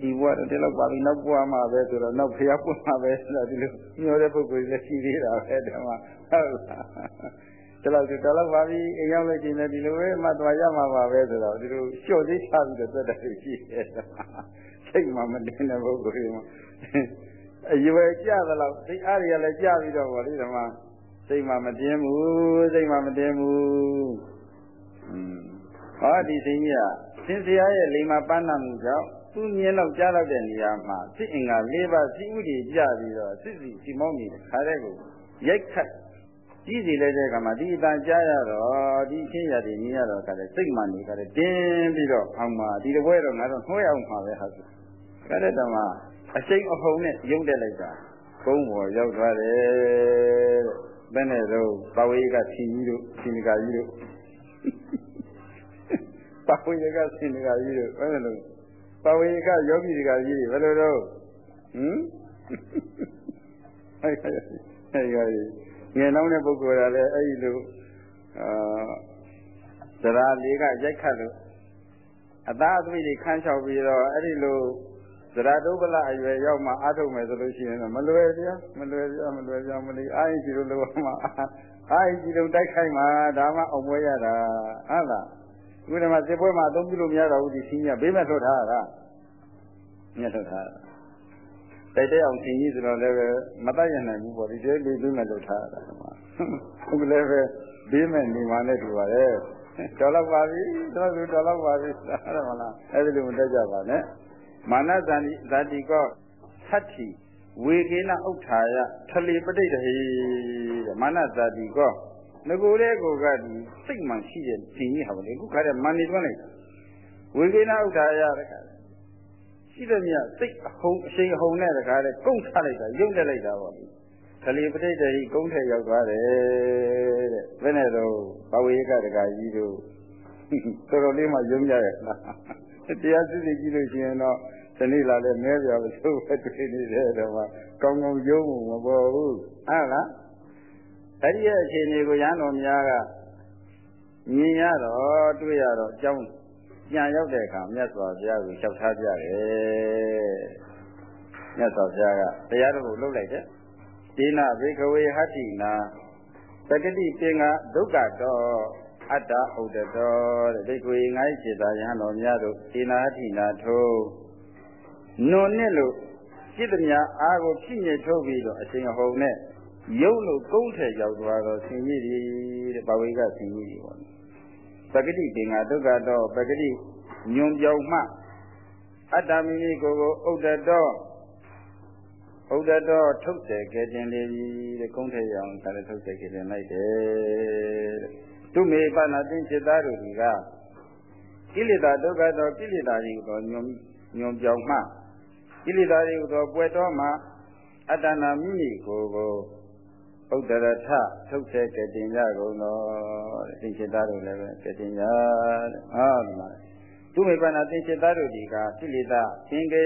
ဒီဘဝတော့ဒီလောက်ပါပြီနောက်ဘဝမှာပဲဆိုတော့နောက်ဖျားပွင့်မှာပဲဆိုတော့ဒီလိုညှောတဲ့ပုဂ္ဂိုလ်လည်းရှိသေးတာပဲဒီမှာဟုတ်လား ဒီလောက်ဒီတော့ပါပြီအိမ်ရောက်လို့ကျင်တယ်ဒီလိုပဲမှသွားရမှာပါပဲဆိုတော့ဒီလိုလျှော့သေးချပြီးတော့သက်တယ်ရှိတယ်စိတ်မှမတင်တဲ့ပုဂ္ဂိုလ်တွေမှာအရွယ်ကြသလောက်စိတ်အားရလည်းကြပြီးတော့ဗောလေဒီမှာစိတ်မှမတင်ဘူးစိတ်မှမတင်ဘူးอืมဟောဒီစိတ်ကြီးကသင်္ဆရာရဲ့လိမ္မာပန်းနာမှုကြောင့်သူမြင်တော့ကြားတော့တဲ့နေရာမှာစိတ်အင်္ဂါ၄ပါးစိဥတည်ကြပြီးတော့စိစီစီမောင်းနေတဲ့ခါတဲ့ကိုရိုက်ခတ် ကြည့်စီလိုက်တဲ့အခါမှာဒီအတန်ကြားရတော့ဒီချင်းရည်မြင်ရတော့ကလည်းစိတ်မှန်နေကြတယ်တင်းပြီးတော့အောင်မှာဒီတပွဲတော့ငါတော့နှွှဲအောင်မှာပဲဟာဆိုခါတဲ့တမှာအစိမ့်အဟုန်နဲ့ရုပ်တက်လိုက်တာကုန်းပေါ်ရောက်သွားတယ်တဲ့ဘယ်နဲ့တော့ပဝေကဆင်ကြီးတို့ဆင်ကကြီးတို့ပဝေကဆင်ကကြီးတို့ဘယ်နဲ့လို့ပဝေကယောဂီတွေကကြီးတွေဘယ်လိုတော့ဟမ်ဟဲ့ဟဲ့ ဟဲ့ငယ်နှောင်းတဲ့ပုဂ္ဂိုလ်ကလည်းအဲ့ဒီလိုအာသရာလေးကရိုက်ခတ်လို့အသားအသွေးတွေခန်းလျှောက်ပြီးတော့အဲ့ဒီလိုသရတုပ္ပလအရွယ်ရောက်မှအားထုတ်မယ်ဆိုလို့ရှိရင်မလွယ်ပြမလွယ်ပြမလွယ်ပြမလို့အာရင်ကြီးတို့လောမှာအာရင်ကြီးတို့တိုက်ခိုက်မှာဒါမှအောင်ပွဲရတာဟုတ်လားခုနကစစ်ပွဲမှာအသုံးပြုလို့မရတော့ဘူးဒီချင်းကြီးဘေးမဲ့ထွက်ထားတာမြတ်ထွက်ထားတာ တိုက်တဲ့အောင်ချင်းကြီးဆိုတော့လည်းမတတ်ရနိုင်ဘူးပေါ့ဒီကျဲဘေးဘေးမဲ့ထွက်ထားတာကမှအခုလည်းပဲဘေးမဲ့နေမှလည်းတူပါတယ်တော်တော့ပါပြီတော်သူတော်တော့ပါပြီအဲ့ဒါမလားအဲ့ဒီလိုမတက်ကြပါနဲ့မာနဇာတိဇာတိကောသတ္တိဝေကေနဥဋ္ဌာယထလီပဋိတ္တိတဲ့မာနဇာတိကောငကိုတဲ့ကိုကဒီစိတ်မှန်ရှိတဲ့ရှင်ကြီးဟာဗလေခုခါတဲ့မန်နေတွန်းလိုက်ဝေကေနဥဋ္ဌာယတဲ့ခါ ရှိတဲ့မြတ်စိတ်အဟုန်အရှိန်အဟုန်နဲ့တခါတဲ့ကုန်းချလိုက်တာယုံတက်လိုက်တာပေါ့ထလီပဋိတ္တိကုန်းထဲရောက်သွားတယ်တဲ့ဘယ်နဲ့တော့ဘဝေကတခါကြီးတို့တော်တော်လေးမှယုံကြရဲ့လားတရားစစ်စစ်ကြည့်လို့ရှိရင်တော့ဒီနေ့လာလဲမဲပြပါဆိုပဲတွေ့နေတယ်တော့မှကောင်းကောင်းယုံမှုမပေါ်ဘူးဟုတ်လားအဲ့ဒီရဲ့အခြေအနေကိုရဟန်းတော်များကမြင်ရတော့တွေ့ရတော့အကြောင်း ပြန်ရောက်တဲ့အခါမြတ်စွာဘုရားကိုလျှောက်ထားကြတယ်မြတ်စွာဘုရားကတရားတော်ကိုလှုပ်လိုက်တယ်ဒေနဘေခဝေဟတ္တိနာပဂတိပင်ကဒုက္ခတော့အတ္တဥဒ္ဒတောတဲ့ဒိဋ္ဌိငါးစေတာယဟန်တော်များတို့ဒေနာဟိနာထုနွန်နဲ့လို့စိတ်မြအားကိုဖြစ်ညစ်ထုတ်ပြီးတော့အရှင်အဟုန်နဲ့ရုပ်လို့ကုန်းထဲရောက်သွားတော့ဆင်ကြီးတွေတဲ့ဘဝေကဆင်ကြီးတွေပေါ့ ပဂတိပင်ကဒုက္ခတော့ပဂတိညွန်ပြောင်းမှအတ္တမိမိကိုယ်ကိုဥဒ္ဒတောဥဒ္ဒတောထုတ်တယ်ကဲတင်လေတဲ့ကုန်းထဲရောက်တာလည်းထုတ်တယ်ကဲတင်လိုက်တယ်တဲ့သူမေပနာသိจิตသားတို့ကကိလေသာဒုက္ခသောကိလေသာတွေကိုညွန်ညွန်ပြောင်းမှကိလေသာတွေကိုပွယ်တော်မှာအတ္တနာမိမိကိုယ်ကို ဥဒ္ဒရထထုတ်တဲ့ကတိညာကုန်တော်သင်္ချေသားတို့လည်းပဲကတိညာတဲ့ဟာဒီမှာသူမိပ္ပနာသင်္ချေသားတို့ဒီကကိလေသာသင်္ကေ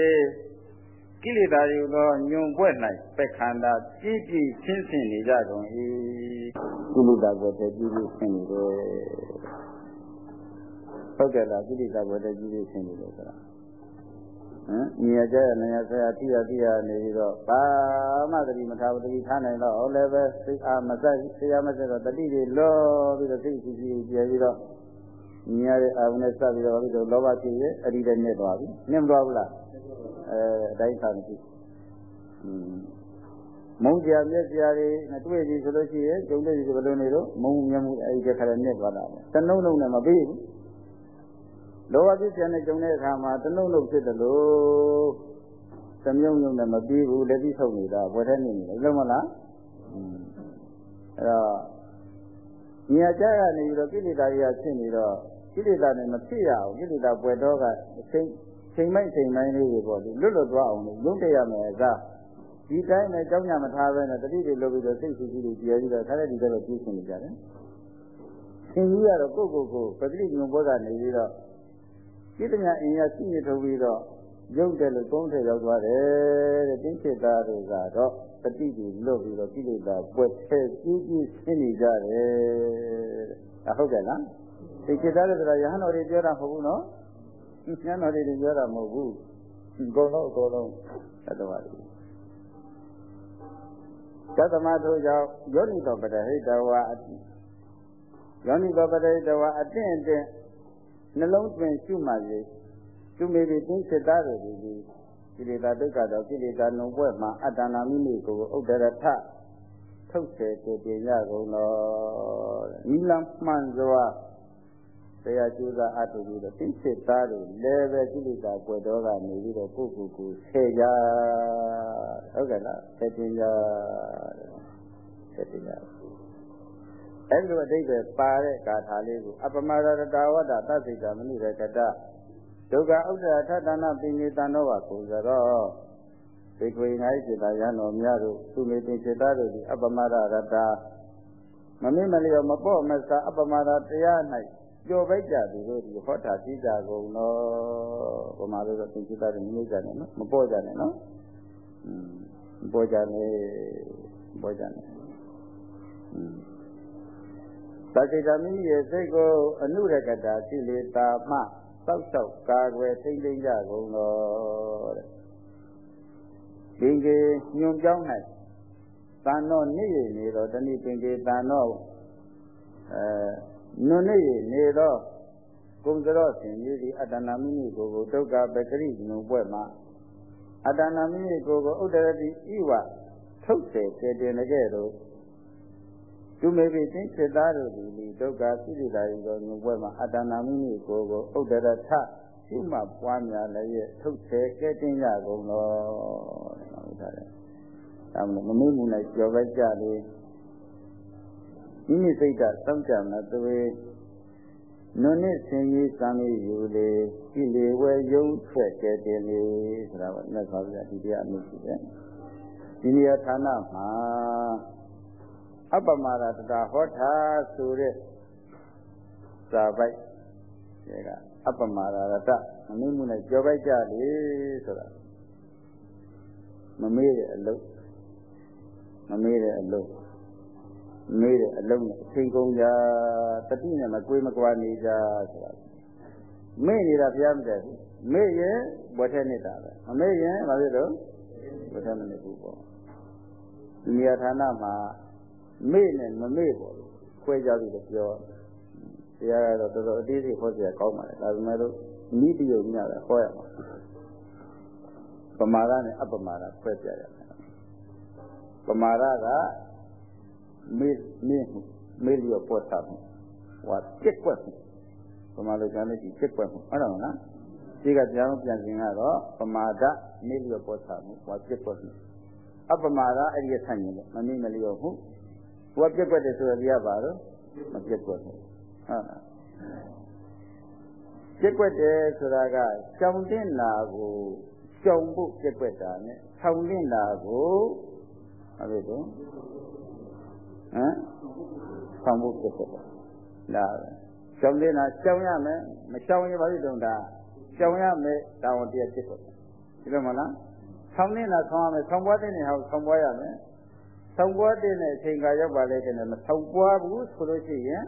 ကိလေသာတွေသောညွန်ပွက်၌ပက္ခန္ဓာပြည့်ပြည့်ချင်းစင်နေကြကုန်၏ကိလေသာကိုတည်းပြည့်ပြည့်ချင်းနေတယ်ဟုတ်တယ်လားကိလေသာကိုတည်းပြည့်ပြည့်ချင်းနေတယ်ဆိုတာ ဟမ်ညီရကြရနေရဆရာတိရတိရနေပြီးတော့ဘာမှတတိမထားဘူးတတိထားနိုင်တော့ဟုတ်လည်းပဲစိတ်အားမဆက်ဆရာမဆက်တော့တတိတွေလောပြီးတော့စိတ်ကြည်ကြည်ပြဲပြီးတော့ညီရတဲ့အာရုံနဲ့စပ်ပြီးတော့ပြီးတော့လောဘဖြစ်ရဲ့အရိတဲ့နဲ့သွားပြီနင့်မသွားဘူးလားအဲအတိုင်းသာမရှိမုံကြမျက်ကြတွေနဲ့တွေ့ပြီဆိုလို့ရှိရင်ကျုံတဲ့ဒီဘယ်လိုနေတော့မုံမျက်မှုအဲဒီတခါလည်းနဲ့သွားတာပဲတနှုံနှုံနဲ့မပြီးဘူး လောဘဖြစ်ပြန်တဲ့ကျုံတဲ့အခါမှာတနှုံနှုံဖြစ်တယ်လို့သမြုံမြုံနဲ့မပြီးဘူးလက်ပြီးထုတ်နေတာဘွယ်ထဲနေနေတယ်လုံးမလားအဲတော့ညာကြကနေပြီးတော့ကိလေသာကြီးဖြစ်နေတော့ကိလေသာနဲ့မဖြစ်ရအောင်ကိလေသာပွယ်တော့ကအချိန်ချိန်မိုက်ချိန်မိုင်းလေးတွေပေါ့လေလွတ်လွတ်သွားအောင်လို့ရုပ်တရမယ်ကဒီတိုင်းနဲ့ကြောင်းညာမထားပဲနဲ့တတိတွေလုပ်ပြီးတော့စိတ်ဆူကြီးတွေကြည်ရပြီးတော့ခါတဲ့ဒီတော့ပြေးရှင်နေကြတယ်ရှင်ကြီးကတော့ကိုယ့်ကိုယ်ကိုပတိညုံဘောကနေပြီးတော့ ကိတ္တညာအင်ရရှိနေထုတ်ပြီးတော့ရုပ်တယ်လို့သုံးထည့်ရောက်သွားတယ်တဲ့တင်းချစ်သားတွေကတော့ပฏิတိလွတ်ပြီးတော့ကိလေသာပွက်ထဲကြီးကြီးရှင်းနေကြတယ်တဲ့ဟုတ်ကဲ့လားဒီချစ်သားတွေဆိုတာယဟန်တော်တွေပြောတာမဟုတ်ဘူးနော်ယဟန်တော်တွေပြောတာမဟုတ်ဘူးအကုန်လုံးအကုန်လုံးသတ္တဝါတွေသတ္တမထို့ကြောင့်ယောနိတော်ပတဟိတဝါယောနိတော်ပတဟိတဝါအတင့်အတင့် နှလုံးသွင်းရှုမှ၍ရှုမိပြီးတင်းစစ်သားတွေဒီကိလေသာဒုက္ခတော့ကိလေသာနှုံပွဲမှာအတ္တနာမိမိကိုဥဒ္ဒရထထုတ်ဆဲကြည်ရကုန်တော်ဤလမ်းမှန်စွာတရားကျိုးစားအထုပြီးတော့တင်းစစ်သားတွေလည်းပဲကိလေသာပွက်တော်ကနေပြီးတော့ကိုယ့်ကိုယ်ကိုဆဲကြဟုတ်ကဲ့လားဆဲတင်ကြဆဲတင်ကြ အဲဒီလိုအတိပ္ပယ်ပါတဲ့ကာထာလေးကိုအပမရတဝတ္တသစိတမနုရကတဒုက္ခဥဒ္ဒရာထဌာနပိညေတနောဝကုဇရောသိခွေနိုင်စေတာရန်တော်များတို့သူမေတင်စေတာတို့ဒီအပမရရတမမင်းမလျော်မပေါ့မစားအပမရတရား၌ကြော်ပိုက်ကြသူတို့ဒီဟောတာကြည့်ကြကုန်တော့ဘုမာတို့တော့သင်စေတာတွေမင်းကြတယ်နော်မပေါ့ကြနဲ့နော်မပေါ့ကြနဲ့မပေါ့ကြနဲ့อืม သတိတမိရဲ့စိတ်ကိုအနုရကတာရှိလေတာမှစောက်စောက်ကာကွယ်ထိမ့်သိမ့်ကြကုန်တော့တဲ့ဒီကေညွန်ကြောင်း၌တန်တော့နေ့ရနေတော့တဏိပင်ကေတန်တော့အဲနုနေ့ရနေတော့ကုံစရောဆင်ကြီးဒီအတ္တနာမိမိကိုကိုဒုက္ခပကရိညုံပွဲမှာအတ္တနာမိမိကိုကိုဥဒ္ဒရတိဤဝထုတ်စေစေတင်တဲ့တော့ သူမေပိသိစိတ်သားတို့သည်ဒုက္ခသိစိတာရင်သောညပွဲမှာအတ္တနာမိမိကိုယ်ကိုဥဒ္ဒရထရှိမှပွားများလည်းထုတ်ဆဲကဲတင်ရကုန်တော်ဟုတ်တယ်။ဒါမှမမေ့မှုနဲ့ကြော်ပဲကြလေမိမိစိတ်ကစောင့်ကြမှာသွေးနုနှစ်ဆင်းရေးစမ်းလေးယူလေကြည်လေဝဲယုံထွက်ကဲတင်လေဆိုတာကမြတ်စွာဘုရားဒီတရားအမှုရှိတယ်။ဒီနေရာဌာနမှာ အပမာရတတာဟောတာဆိုတဲ့စာပိုက်ဒီကအပမာရတမမေ့မှုနဲ့ကြောပိုက်ကြလေဆိုတာမမေ့တဲ့အလုပ်မမေ့တဲ့အလုပ်မေ့တဲ့အလုံးနဲ့အချိန်ကုန်ကြတတိနဲ့မကွေးမကွာနေကြဆိုတာမေ့နေတာဘုရားမတဲ့ဘူးမေ့ရင်ဘွယ်ထဲနေတာပဲမမေ့ရင်ဘာဖြစ်လို့ဘွယ်ထဲမနေဘူးပေါ့ဒီနေရာဌာနမှာ မေ့နဲ့မမေ့ပေါ့ခွဲကြပြီးတော့ပြောတရားကတော့တော်တော်အသေးစိတ်ဟောစရာကောင်းပါလေဒါပေမဲ့လို့နိတိယညလည်းဟောရမှာပမာဒနဲ့အပမာဒခွဲပြရမယ်ပမာဒကမေ့မေ့မှုမေ့လျော့ပေါ်တာမှုဟောပြက်ကွက်မှုပမာဒကျမ်းလေးဒီပြက်ကွက်မှုအဲ့ဒါမလားဒီကတရားလုံးပြန်ခြင်းကတော့ပမာဒမေ့လျော့ပေါ်တာမှုဟောပြက်ကွက်မှုအပမာဒအဲ့ဒီဆန့်ကျင်တယ်မမေ့မလျော့မှု ဟောပြက်ကွက်တယ်ဆိုရတရားပါတော့မပြက်ကွက်ဘူးဟုတ်လားပြက်ကွက်တယ်ဆိုတာကကြောင်တင်လာကိုကြောင်ဖို့ပြက်ကွက်တာနဲ့ထောင်တင်လာကိုအဲ့ဒါကိုဟမ်ထောင်ဖို့ပြက်ကွက်တာဒါပဲကြောင်တင်လာကြောင်ရမယ်မကြောင်ရင်ဘာဖြစ်တုံးတာကြောင်ရမယ်တာဝန်တရားပြက်ကွက်ဒီလိုမလားဆောင်းနေတာဆောင်းရမယ်ဆောင်းပွားတဲ့နေဟာဆောင်းပွားရမယ် ဆောင်းပွားတဲ့အချိန်ကရောက်ပါလေတဲ့မဆောင်းပွားဘူးဆိုလို့ရှိရင်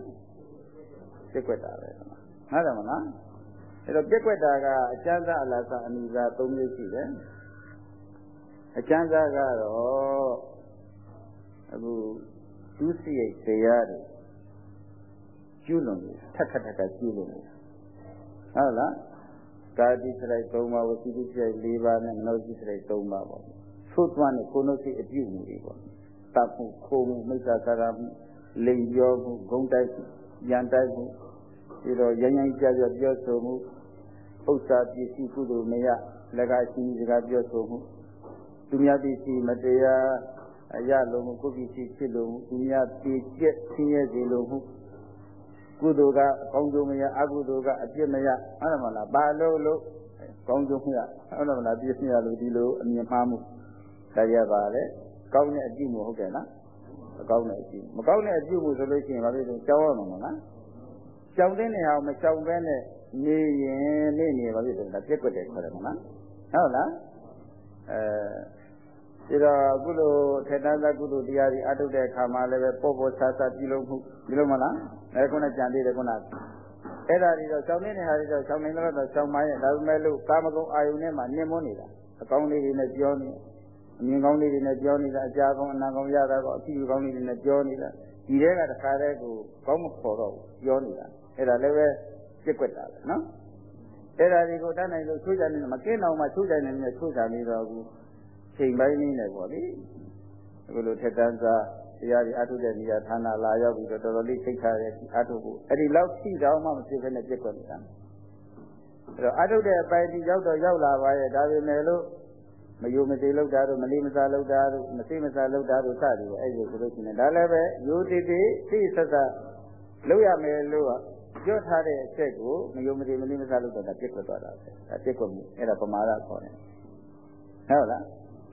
ပြက်ကွက်တာပဲဟုတ်တယ်မလားအဲ့တော့ပြက်ကွက်တာကအကျဉ်းစားအလားစားအနိစာ၃မျိုးရှိတယ်အကျဉ်းစားကတော့အခုဒုစရိုက်တရားတွေကျူးလွန်တယ်ထက်ထက်ထက်ကျူးလွန်တယ်ဟုတ်လားကာတိစရိုက်၃ပါးဝစီတိစရိုက်၄ပါးနဲ့မနောတိစရိုက်၃ပါးပေါ့သို့သွမ်းတဲ့ကိုယ်နှုတ်စိတ်အပြုမှုတွေပေါ့ တပ်မှုခိုးမှုမိစ္ဆာကာရမှုလိမ်ပြောမှုဂုံတိုက်မှုရန်တိုက်မှုပြီးတော့ရိုင်းရိုင်းကြကြပြောဆိုမှုဥစ္စာပစ္စည်းကုသိုလ်မရလက်ကရှိစကားပြောဆိုမှုသူများပစ္စည်းမတရားအရလုံးမှုကိုပစ္စည်းဖြစ်လို့သူများပြေကျက်ဆင်းရဲစေလို့မှုကုသိုလ်ကအကောင်းဆုံးမရအကုသိုလ်ကအပြစ်မရဟုတ်တယ်မလားဘာလို့လို့ကောင်းဆုံးမရဟုတ်တယ်မလားပြစ်မရလို့ဒီလိုအမြင်မှားမှုဟတရားပါလေ ကောင်းတဲ့အကြည့်မှုဟုတ်တယ်နော်မကောင်းတဲ့အကြည့်မကောင်းတဲ့အကြည့်မှုဆိုလို့ရှိရင်ဘာဖြစ်လဲကြောက်ရမှာမလားကြောက်တဲ့နေရာကိုမကြောက်ဘဲနဲ့နေရင်နေနေဘာဖြစ်လဲဒါပြက်ကွက်တယ်ခေါ်တယ်မလားဟုတ်လားအဲဒီတော့ကုလိုထေတ္တသကုလိုတရားကြီးအထုတ်တဲ့အခါမှာလည်းပဲပေါ်ပေါ်ဆာဆာပြုလုပ်မှုပြုလုပ်မလားအဲခုနကြံသေးတယ်ခုနအဲ့ဒါတွေတော့ရှောင်းနေတဲ့ဟာတွေတော့ရှောင်းနေတော့ရှောင်းမရဲ့ဒါပေမဲ့လို့ကာမဂုဏ်အာယုန်နဲ့မှနင်းမွနေတာအကောင်းလေးတွေနဲ့ပြောနေ အမြင်ကောင်းလေးတွေနဲ့ပြောနေတာအကြာကောင်းအနာကောင်းရတာကောအဖြစ်ကောင်းလေးတွေနဲ့ပြောနေတာဒီထဲကတခါတည်းကိုကောင်းမခေါ်တော့ဘူးပြောနေတာအဲ့ဒါလည်းပဲပြက်ွက်တာပဲနော်အဲ့ဒါတွေကိုတတ်နိုင်လို့ချိုးကြနေမကင်းအောင်မှချိုးကြနေနေချိုးကြနေတော့ဘူးချိန်ပိုင်းနည်းနဲ့ပေါ့လေအခုလိုထက်တန်းစားတရားကြီးအထုတဲ့နေရာဌာနလာရောက်ပြီးတော့တော်တော်လေးသိခါရဲအထုဖို့အဲ့ဒီလောက်ရှိတော့မှမဖြစ်ဘဲနဲ့ပြက်ကွက်နေတာအဲ့တော့အထုတဲ့အပိုင်းဒီရောက်တော့ရောက်လာပါရဲ့ဒါပေမဲ့လို့ မယုံမသိလောက်တာတို့မလေးမစားလောက်တာတို့မသိမစားလောက်တာတို့စသည်ပဲအဲ့ဒီဆိုလို့ရှိရင်ဒါလည်းပဲယုတိတိသိဆက်ဆက်လောက်ရမယ်လို့ပြောထားတဲ့အချက်ကိုမယုံမသိမလေးမစားလောက်တာပြက်ကွက်သွားတာပဲဒါပြက်ကွက်မှုအဲ့ဒါပမာဒခေါ်တယ်ဟုတ်လား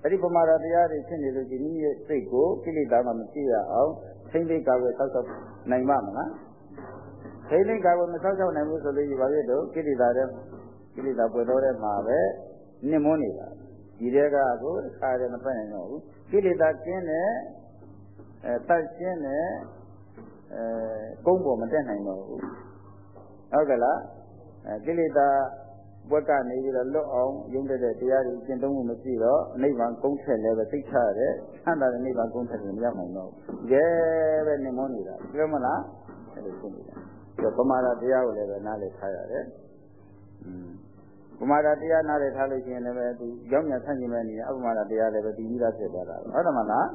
အဲ့ဒီပမာဒတရားတွေဖြစ်နေလို့ဒီနည်းရဲ့စိတ်ကိုကိလေသာမှမရှိရအောင်ထိမ့်သိကာဝယ်ဆောက်ရှောက်နိုင်မှာမလားထိမ့်သိကာဝယ်မဆောက်ရှောက်နိုင်ဘူးဆိုလို့ဒီဘာဖြစ်တော့ကိလေသာတဲ့ကိလေသာပွေတော့တဲ့မှာပဲနစ်မွန်းနေတာ ဒီတဲကကိုခါတယ်မဖက်နိုင်တော့ဘူးကိလေသာကျင်းတဲ့အဲတတ်ကျင်းတဲ့အဲကုန်းပေါ်မတက်နိုင်တော့ဘူးဟုတ်ကဲ့လားအဲကိလေသာဘွက်ကနေပြီးတော့လွတ်အောင်ယုံတဲ့တရားတွေကျင့်သုံးမှုမရှိတော့နိဗ္ဗာန်ကုန်းထက်လည်းပဲသိချရတယ်ဆန္ဒတဲ့နိဗ္ဗာန်ကုန်းထက်လည်းမရောက်နိုင်တော့ဘူးကြဲပဲနေမနေတာပြောမလားအဲ့လိုဖြစ်နေတာဒီပမာဒတရားကိုလည်းပဲနားလည်ထားရတယ်อืม ပမာဒတရားနားလည်ထားလို့ရှိရင်လည်းပဲသူရောက်ညာဆန့်ကျင်မဲ့နေအပမာဒတရားလည်းပဲတည်ပြီးသားဖြစ်သွားတာဟုတ်တယ်မလား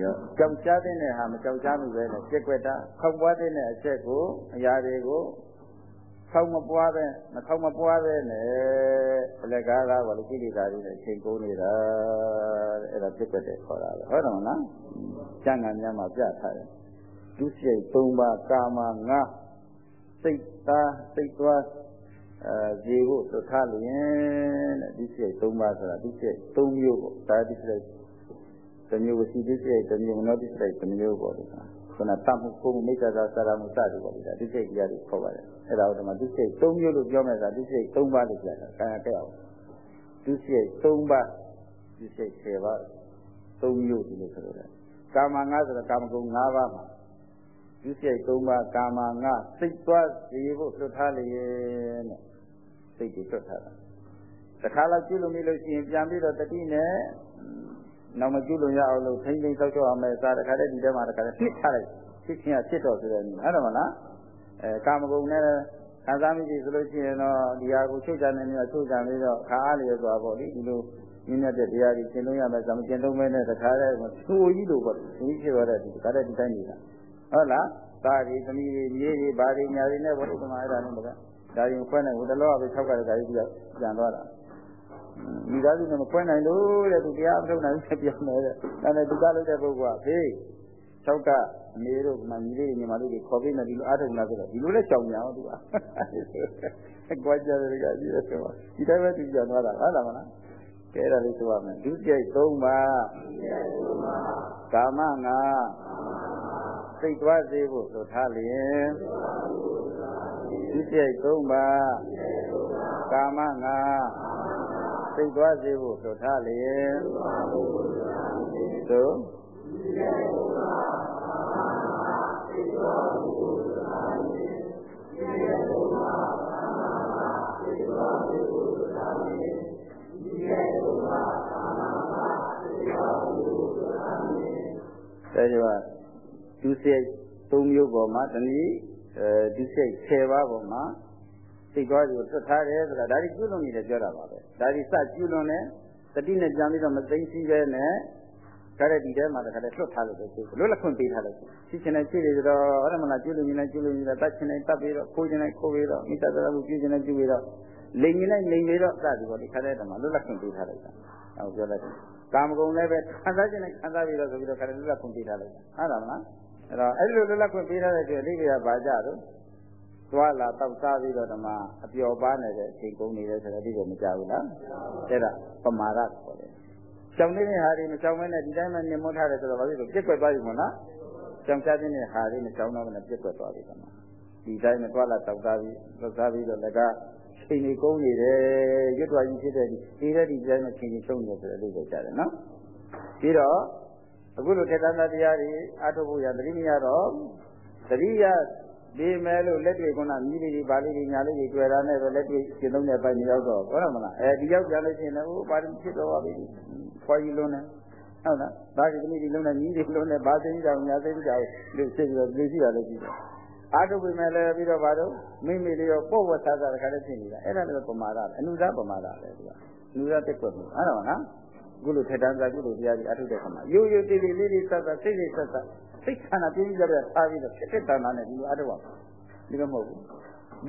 ရောကြောက်ကြတဲ့ဟာမကြောက်ကြမှုပဲနဲ့ပြက်ွက်တာခေါက်ပွားတဲ့အချက်ကိုအရာတွေကိုဆောက်မပွားပဲမဆောက်မပွားပဲနဲ့အလကားကားကလည်းကိလေသာတွေနဲ့ချိန်ကုန်နေတာအဲ့ဒါဖြစ်တဲ့ခေါ်တာပဲဟုတ်တယ်မလားကျန်ကများမှာပြထားတယ်ဒုစရိုက်၃ပါးကာမငါစိတ်သားစိတ်သွား အဲဇေဖို့သွထားလျင်တဲ့ဒုစရိုက်၃ပါးဆိုတာဒုစရိုက်၃မျိုးပေါ့ဒါဒုစရိုက်တစ်မျိုးဝစီဒုစရိုက်တစ်မျိုးနောဒုစရိုက်တစ်မျိုးပေါ့ဒီကခုနတတ်မှုကိုမိစ္ဆာသာသရမှုစသည်ပေါ့ဒီကဒုစရိုက်တရားတွေခေါ်ပါတယ်အဲ့ဒါကိုဒီမှာဒုစရိုက်၃မျိုးလို့ပြောမယ်ဆိုတာဒုစရိုက်၃ပါးလို့ပြောတာခံရခဲ့အောင်ဒုစရိုက်၃ပါးဒုစရိုက်၁၀ပါး၃မျိုးဒီလိုဆိုလိုတယ်ကာမငါဆိုတော့ကာမဂုဏ်၅ပါးမှာဒုစရိုက်၃ပါးကာမငါစိတ်သွားစီဖို့လွတ်ထားလျင်တဲ့ စိတ်ကိုလွတ်ထားတာတခါလောက်ကျွလို့မိလို့ရှိရင်ပြန်ပြီးတော့တတိနဲ့နောက်မကျွလို့ရအောင်လို့ထိမ့်သိမ်းဆောက်ရှောက်အောင်မယ်စားတခါတည်းဒီထဲမှာတခါတည်းဖြစ်ထားလိုက်ဖြစ်ချင်းကဖြစ်တော့ဆိုတဲ့နည်းဟုတ်တယ်မလားအဲကာမဂုဏ်နဲ့ခံစားမိပြီဆိုလို့ရှိရင်တော့ဒီဟာကိုချုပ်ကြနေနေချုပ်ကြပြီးတော့ခါအားလျော်စွာပေါ့လေဒီလိုမြင့်တဲ့တရားကြီးရှင်းလို့ရမယ်ဆိုမှရှင်းလို့မဲနဲ့တခါတည်းသူ့ကြီးလို့ပေါ့ဒီဖြစ်သွားတဲ့ဒီတခါတည်းဒီတိုင်းနေတာဟုတ်လားသားတွေသမီးတွေမြေးတွေဘာတွေညာတွေနဲ့ဘုရားသမားအဲ့ဒါနဲ့မက ဒါရင်ခွဲနိုင်ဟိုတလောကပဲ၆ခါတခါကြီးပြီးပြန်သွားတာမိသားစုနဲ့မခွဲနိုင်လို့တဲ့သူတရားမထုတ်နိုင်ဘူးပြန်မယ်တဲ့ဒါနဲ့သူကလုပ်တဲ့ပုဂ္ဂိုလ်ကဖေး၆ကအမေတို့မှညီလေးညီမလေးတွေခေါ်ပြီးမှဒီလိုအားထုတ်လာဆိုတော့ဒီလိုလဲကြောင်ညာအောင်သူကကွာကြတယ်ကကြီးတယ်ဆိုတော့ဒီတိုင်းပဲသူပြန်သွားတာဟုတ်လားမလားကဲအဲ့ဒါလေးဆိုရမယ်ဒုတိယ၃ပါးကာမငါစိတ်သွားစေဖို့ဆိုထားလျင် ဒုတိယ၃ပါးကာမငါစိတ်သွားစေဖို့ဆိုထားလျင်သို့အဲဒီမှာဒုစရိုက်၃မျိုးပေါ်မှာတနည်း အဲဒုစရိုက်10ပါးပေါ်မှာစိတ်သွားကိုသွတ်ထားတယ်ဆိုတာဒါဒီကျွလွန်နေတယ်ပြောတာပါပဲဒါဒီစကျွလွန်နေတတိနဲ့ကြံပြီးတော့မသိသိပဲနဲ့ဒါတဲ့ဒီထဲမှာတခါတည်းလွတ်ထားလို့ပဲဆိုလွတ်လခွင့်ပေးထားလို့ရှိချင်တယ်ရှိတယ်ဆိုတော့ဟောတယ်မလားကျွလွန်နေတယ်ကျွလွန်နေတယ်တတ်ချင်တယ်တတ်ပြီးတော့ခိုးချင်တယ်ခိုးပြီးတော့မိတ္တသရမှုပြုချင်တယ်ပြုပြီးတော့လိန်နေလိုက်လိန်ပြီးတော့စသည်ပေါ့ဒီခါတဲ့တည်းမှာလွတ်လခွင့်ပေးထားလိုက်တာဟောပြောလိုက်တယ်ကာမဂုဏ်လည်းပဲခံစားခြင်းနဲ့ခံစားပြီးတော့ဆိုပြီးတော့ခါတဲ့လွတ်လခွင့်ပေးထားလိုက်တာဟုတ်တယ်မလား အဲ့တော့အဲ့ဒီလိုလွတ်လခွင့်ပေးထားတဲ့အတွက်အိဗေကဘာကြတော့သွားလာတောက်စားပြီးတော့ဓမ္မအပျော်ပါနေတဲ့အချိန်ကုန်နေတယ်ဆိုတော့ဒီကိုမကြဘူးလားအဲ့ဒါပမာဒခေါ်တယ်ကြောင်နေတဲ့ဟာတွေမကြောင်မဲနဲ့ဒီတိုင်းမှနေမွတ်ထားတယ်ဆိုတော့ဘာဖြစ်လို့ပြက်ကွက်သွားပြီမို့လားကြောင်ချတဲ့ဟာတွေမကြောင်တော့မနဲ့ပြက်ကွက်သွားပြီကွာဒီတိုင်းနဲ့တွာလာတောက်သားပြီးလောက်သားပြီးတော့လက်ကချိန်နေကုန်းနေတယ်ရွတ်တော်ကြီးဖြစ်တဲ့ဒီဒီတဲ့ဒီတိုင်းနဲ့ချိန်နေချုံနေတယ်ဆိုတဲ့လို့ကြတယ်နော်ပြီးတော့ အခုလိုထေတ္တနာတရားတွေအထုပ်ဖို့ရသတိမရတော့သတိရဒီမဲ့လို့လက်တွေကမြည်လေးတွေပါလေးတွေညာလေးတွေတွေ့တာနဲ့ပဲလက်တွေရှင်းသုံးတဲ့ပိုင်းမရောက်တော့ဟုတ်တယ်မလားအဲဒီရောက်ကြလို့ရှိရင်လည်းဟိုပါရင်ဖြစ်တော့ပါပြီခွာကြီးလုံးနဲ့ဟုတ်လားဘာဒီသမီးဒီလုံးနဲ့ညီးတွေလုံးနဲ့ဘာသိကြအောင်ညာသိကြအောင်လို့ဖြစ်ပြီးတော့သိရှိရလို့ရှိတယ်အာထုပ်ပြင်မဲ့လည်းပြီးတော့ဘာလို့မိမိလေးရောပို့ဝတ်သားတာတခါလည်းဖြစ်နေတာအဲ့ဒါလည်းပမာဒအနုဒပမာဒပဲသူကအနုဒတက်ကွက်ဘူးအဲ့တော့နော် ကုလိုထက်တန်းစားကုလိုတရားကြီးအထုတဲ့ခါမှာရိုးရိုးတည်တည်လေးလေးဆက်ဆက်စိတ်စိတ်ဆက်ဆက်စိတ်ခန္ဓာပြင်းပြပြထားပြီးတော့ဖြစ်တဲ့တဏ္ဍာနဲ့ဒီလိုအထုပါဒီလိုမဟုတ်ဘူး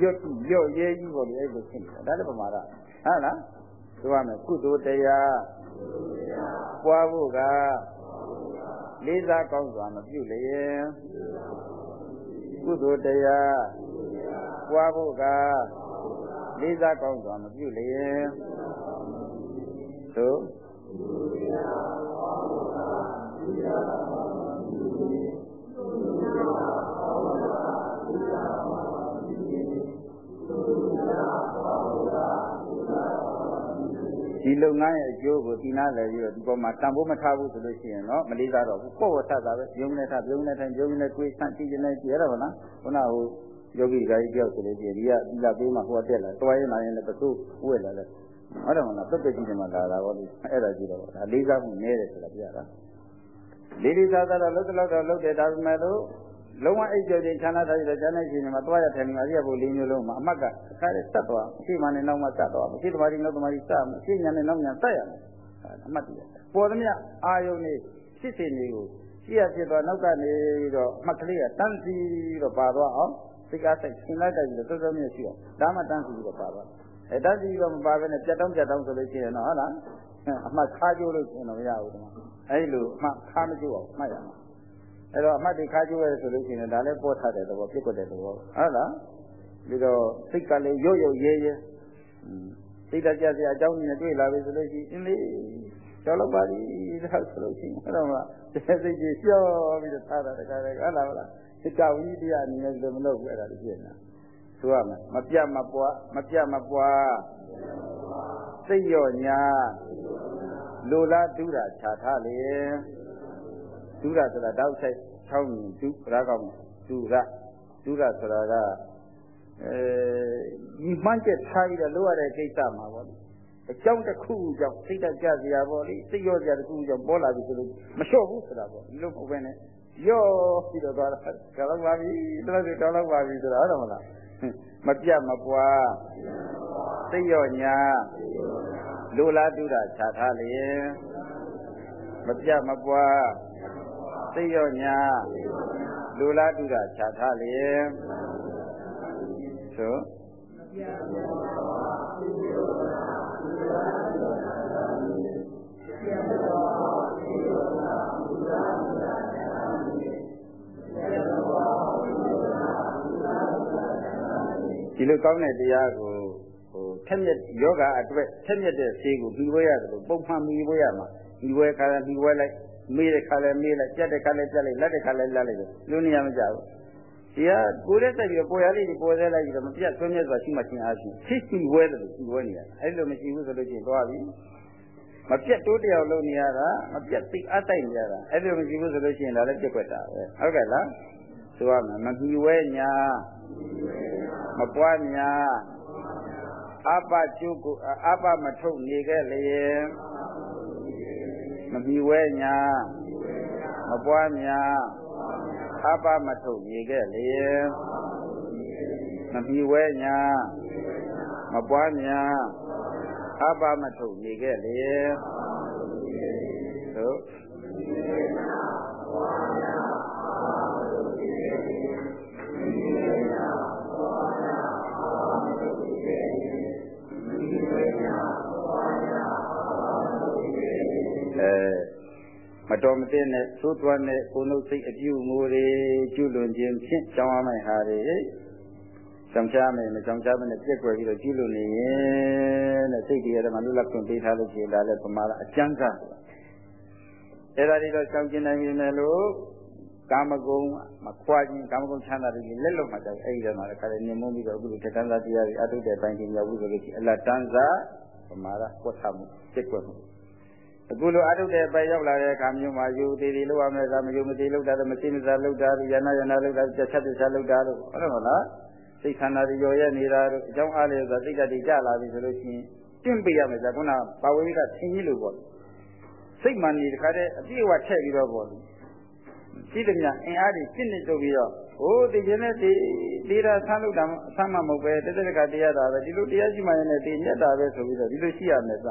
ရွတ်ရွတ်ရဲကြီးပေါ်လေအဲ့လိုဖြစ်နေတာဒါလည်းပမာဒဟုတ်လားဆိုရမယ်ကုသိုလ်တရားပွားဖို့ကလေးစားကောင်းစွာမပြုလျင်ကုသိုလ်တရားပွားဖို့ကလေးစားကောင်းစွာမပြုလျင်သို့ ဒီလုပ်ငန်းရဲ့အကျိုးကိုသိနာလည်ပြီးတော့ဒီပေါ်မှာတန်ဖိုးမထားဘူးဆိုလို့ရှိရင်တော့မလေးစားတော့ဘူးပေါ့ဝတ်ထတာပဲပြုံးနေတာပြုံးနေတိုင်းပြုံးနေကိုယ်ဆန့်ကြည့်နေကြရတော့ဗလားခုနကဟိုယောဂီဓာကြီးတယောက်ဆိုလို့ရှိရင်ဒီကဒီလာပေးမှဟိုတက်လာတွားရင်လာရင်လည်းပစိုးဝက်လာတယ် ဟုတ်တယ်မလားပြက်ပြက်ကြီးတယ်မှလာတာပေါ့လေအဲ့ဒါကြည့်တော့ဒါလေးစားမှုနည်းတယ်ဆိုတာပြရတာလေးလေးစားစားတော့လုတ်တော့တော့လုတ်တယ်ဒါပေမဲ့လို့လုံးဝအိတ်ကြော်ချင်းခြံလာထားရတဲ့ကျန်တဲ့ရှင်တွေမှာတွားရထိုင်နေမှာရိယဘုလေးမျိုးလုံးမှာအမတ်ကအခါရဲဆက်သွားအရှိမနဲ့နောက်မှဆက်သွားအရှိတမားကြီးနောက်တမားကြီးဆက်အရှိညာနဲ့နောက်ညာဆက်ရမယ်အမတ်တည်းပေါ်သမျှအာယုန်နေဖြစ်စဉ်တွေကိုရှိရဖြစ်သွားနောက်ကနေတော့အမှတ်ကလေးကတန်းစီတော့ပါသွားအောင်စိတ်ကားစိတ်ရှင်းလိုက်တယ်ပြီးတော့တော်တော်များရှိအောင်ဒါမှတန်းစီပြီးတော့ပါသွား အဲတန်းစီပြီးတော့မပါဘဲနဲ့ပြတ်တောင်းပြတ်တောင်းဆိုလို့ရှိရင်တော့ဟုတ်လားအမှတ်ခါကျိုးလို့ရှင်တော့မရဘူးဒီမှာအဲဒီလိုအမှတ်ခါမကျိုးအောင်မှတ်ရမှာအဲ့တော့အမှတ်တွေခါကျိုးရဲဆိုလို့ရှိရင်ဒါလည်းပေါ်ထားတဲ့သဘောပြစ်ကွက်တဲ့သဘောဟုတ်လားပြီးတော့စိတ်ကလည်းရုပ်ရုပ်ရဲရဲစိတ်တကြစရာအကြောင်းနဲ့တွေ့လာပြီဆိုလို့ရှိရင်အင်းလေးကျော်လောက်ပါလိဒါဆိုလို့ရှိရင်အဲ့တော့မှစိတ်ကြီးလျှော့ပြီးတော့ထားတာတခါတည်းဟုတ်လားဟုတ်လားစိတ်ကဝိတ္တရအနေနဲ့ဒီလိုမလုပ်ဘူးအဲ့ဒါကြီးဖြစ်နေတာ ဆိုရမယ်မပြတ်မပွားမပြတ်မပွားစိတ်ရော့ညာလိုလားတူးတာခြာထားလေဒုရဆိုတာတောက်ဆိုင်ချောင်းမြင်ဒုရကောင်ဒုရဒုရဆိုတာကအဲဒီမှန်းချက်ထားပြီးတော့လုပ်ရတဲ့ကိစ္စမှာပေါ့အကြောင်းတစ်ခုကြောင့်စိတ်တကြစရာပေါ့လေစိတ်ရောစရာတစ်ခုကြောင့်ပေါ်လာပြီဆိုလို့မလျှော့ဘူးဆိုတာပေါ့ဒီလိုမဟုတ်ဘဲနဲ့ ရော့ပြီးတော့သွားတာကြောက်ပါပြီတော်တော်ကြောက်ပါပြီဆိုတာဟုတ်တယ်မလားမပြတ်မပွားစိတ်ရောညာလိုလားတူတာခြာထားလျင်မပြတ်မပွားသိရောညာလူလားတူတာခြာထားလေဆို ဒီလိုကောင်းတဲ့တရားကိုဟိုထက်မြက်ယောဂအတွက်ထက်မြက်တဲ့ဆေးကိုပြီးဝဲရတယ်လို့ပုံမှန်ပြီးဝဲရမှာပြီးဝဲခါတယ်ပြီးဝဲလိုက်မေးတဲ့ခါလဲမေးလိုက်ကြက်တဲ့ခါလဲကြက်လိုက်လက်တဲ့ခါလဲလက်လိုက်လို့နေရမကြဘူးဒီကကိုယ်နဲ့တက်ပြီးပေါ်ရလေးတွေပေါ်သေးလိုက်ပြီးတော့မပြတ်ဆွေးမြဲစွာရှိမှချင်းအားဖြင့်ဖြစ်စီဝဲတယ်လို့ရှိဝဲနေရအဲ့လိုမရှိဘူးဆိုလို့ချင်းသွားပြီမပြတ်တိုးတယောက်လုံးနေရတာမပြတ်သိအတိုက်နေရတာအဲ့လိုမရှိဘူးဆိုလို့ရှိရင်ဒါလည်းပြက်ွက်တာပဲဟုတ်ကဲ့လားဆိုရမယ်မမီဝဲညာ မပွားညာအပကျုကိုအပမထုတ်နေခဲ့လျင်မမီဝဲညာမပွားများအပမထုတ်နေခဲ့လျင်မမီဝဲညာမပွားများအပမထုတ်နေခဲ့လျင်သို့ မတော်မသင့်တဲ့သိုးသွမ်းတဲ့ကိုယ်နှုတ်စိတ်အပြုအမူတွေကျွလွန်ခြင်းဖြင့်ကြောင်းရမယ့်ဟာတွေကြောင်ချမယ်မကြောင်ချမနဲ့ပြက်ွယ်ပြီးတော့ကျွလွန်နေရင်တဲ့စိတ်တွေရတဲ့မှာလွတ်လပ်ခွင့်ပေးထားလို့ရှိရင်ဒါလည်းပမာဒအကျဉ်းစားအဲ့ဒါတွေတော့ရှောင်ကျင်နိုင်ပြီမယ်လို့ကာမဂုဏ်မခွာခြင်းကာမဂုဏ်ချမ်းသာတွေလက်လုံးမှာကြောက်အဲ့ဒီတော့မှလည်းခါလေးနေမုန်းပြီးတော့အခုလိုထက်တန်းစားတရားတွေအထုတဲ့ပိုင်းကြီးရောက်ဘူးဆိုလို့ရှိရင်အလတ်တန်းစားပမာဒကွတ်သမှုစိတ်ကွက်မှု အခုလိုအထုတဲ့ပိုင်းရောက်လာတဲ့အခါမျိုးမှာယူသေးသေးလောက်ရမယ်သာမယူမသေးလောက်တာတော့မရှိမစားလောက်တာရနာရနာလောက်တာချက်ချက်ချက်လောက်တာလို့ဟုတ်တယ်မလားစိတ်ခန္ဓာတွေရောရဲနေတာတို့အကြောင်းအားလျော်စွာစိတ်ဓာတ်တွေကြလာပြီဆိုလို့ရှိရင်ကျင့်ပေးရမယ်ဆိုတော့ခုနပါဝိကသင်ကြီးလို့ပေါ့စိတ်မှန်နေတခါတည်းအပြည့်အဝထည့်ပြီးတော့ပေါ့ရှိသမျှအင်အားတွေရှင်းနေတော့ပြီးတော့ဟိုတည်ခြင်းနဲ့ဒီဒီရာဆန်းလို့တာအဆမ်းမမဟုတ်ပဲတသက်တကတရားတာပဲဒီလိုတရားရှိမှရင်လည်းဒီမြတ်တာပဲဆိုပြီးတော့ဒီလိုရှိရမယ်စ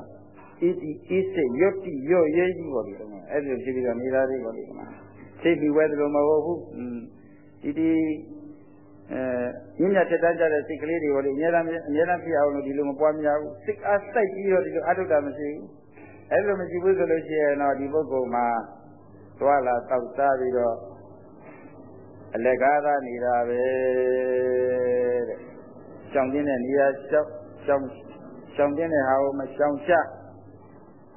အေးဒီအေးစိတ်ရွတ်တိရွတ်ရဲကြီးပေါ့ဒီတော့အဲ့ဒီဖြစ်ပြီးတော့နေတာလေးပေါ့ဒီကမှာသိပြီးဝဲတယ်လို့မဟုတ်ဘူးဒီဒီအဲညဉ့်ညထက်တန်းကြတဲ့စိတ်ကလေးတွေပေါ့လေအများအားအများအားဖြစ်အောင်လို့ဒီလိုမပွားများဘူးစိတ်အားစိုက်ပြီးတော့ဒီလိုအထုတာမရှိဘူးအဲ့လိုမရှိဘူးဆိုလို့ရှိရင်တော့ဒီပုဂ္ဂိုလ်မှာသွားလာတောက်စားပြီးတော့အလက်ကားသာနေတာပဲတဲ့ရှောင်တင်းတဲ့နေရာရှောင်ရှောင်ရှောင်တင်းတဲ့ဟာကိုမရှောင်ချ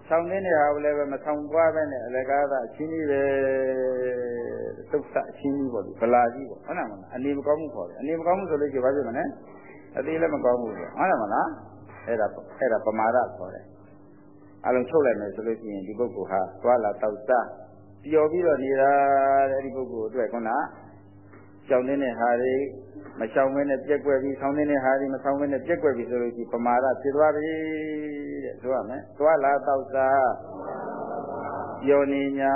ရှောင်တင်းတဲ့ဟာကိုလည်းပဲမဆောင်ပွားပဲနဲ့အလက်ကားသာအချင်းကြီးပဲသုတ်ဆအချင်းကြီးပေါ့ဒီဗလာကြီးပေါ့ဟုတ်လားမလားအနေမကောင်းမှုခေါ်တယ်အနေမကောင်းမှုဆိုလို့ရှိရင်ဘာဖြစ်မလဲအသေးလည်းမကောင်းဘူးပေါ့ဟုတ်လားမလားအဲ့ဒါအဲ့ဒါပမာဒခေါ်တယ်အလုံးချုပ်လိုက်မယ်ဆိုလို့ရှိရင်ဒီပုဂ္ဂိုလ်ဟာသွားလာတောက်စားပျော်ပြီးတော့နေတာတဲ့အဲ့ဒီပုဂ္ဂိုလ်အတွက်ခုနရှောင်နေတဲ့ဟာတွေ မရှောင်မဲနဲ့ပြက်ကွက်ပြီးဆောင်းနေတဲ့ဟာတွေမဆောင်းမဲနဲ့ပြက်ကွက်ပြီးဆိုလို့ရှိရင်ပမာဒဖြစ်သွားပြီတဲ့ဆိုရမယ်သွားလာတောက်စားပျော်နေညာ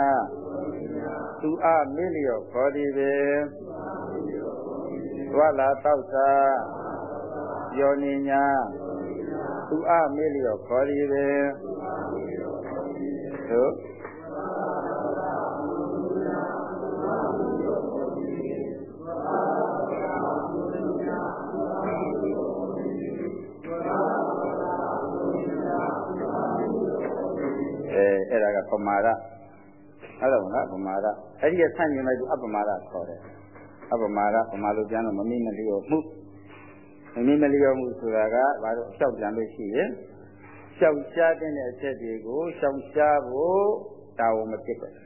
သူအမေလျော့ခေါ်ဒီပဲသွားလာတောက်စားပျော်နေညာသူအမေလျော့ခေါ်ဒီပဲသို့ ပမာဒအဲ့ဒါကပမာဒအဲ့ဒီကဆန့်ကျင်လိုက်သူအပမာဒခေါ်တယ်အပမာဒပမာလို့ပြန်လို့မမိမလျော်မှုမမိမလျော်မှုဆိုတာကဘာလို့အလျှောက်ပြန်လို့ရှိရင်ရှောင်ရှားတဲ့အချက်တွေကိုရှောင်ရှားဖို့တာဝန်မဖြစ်ဘူး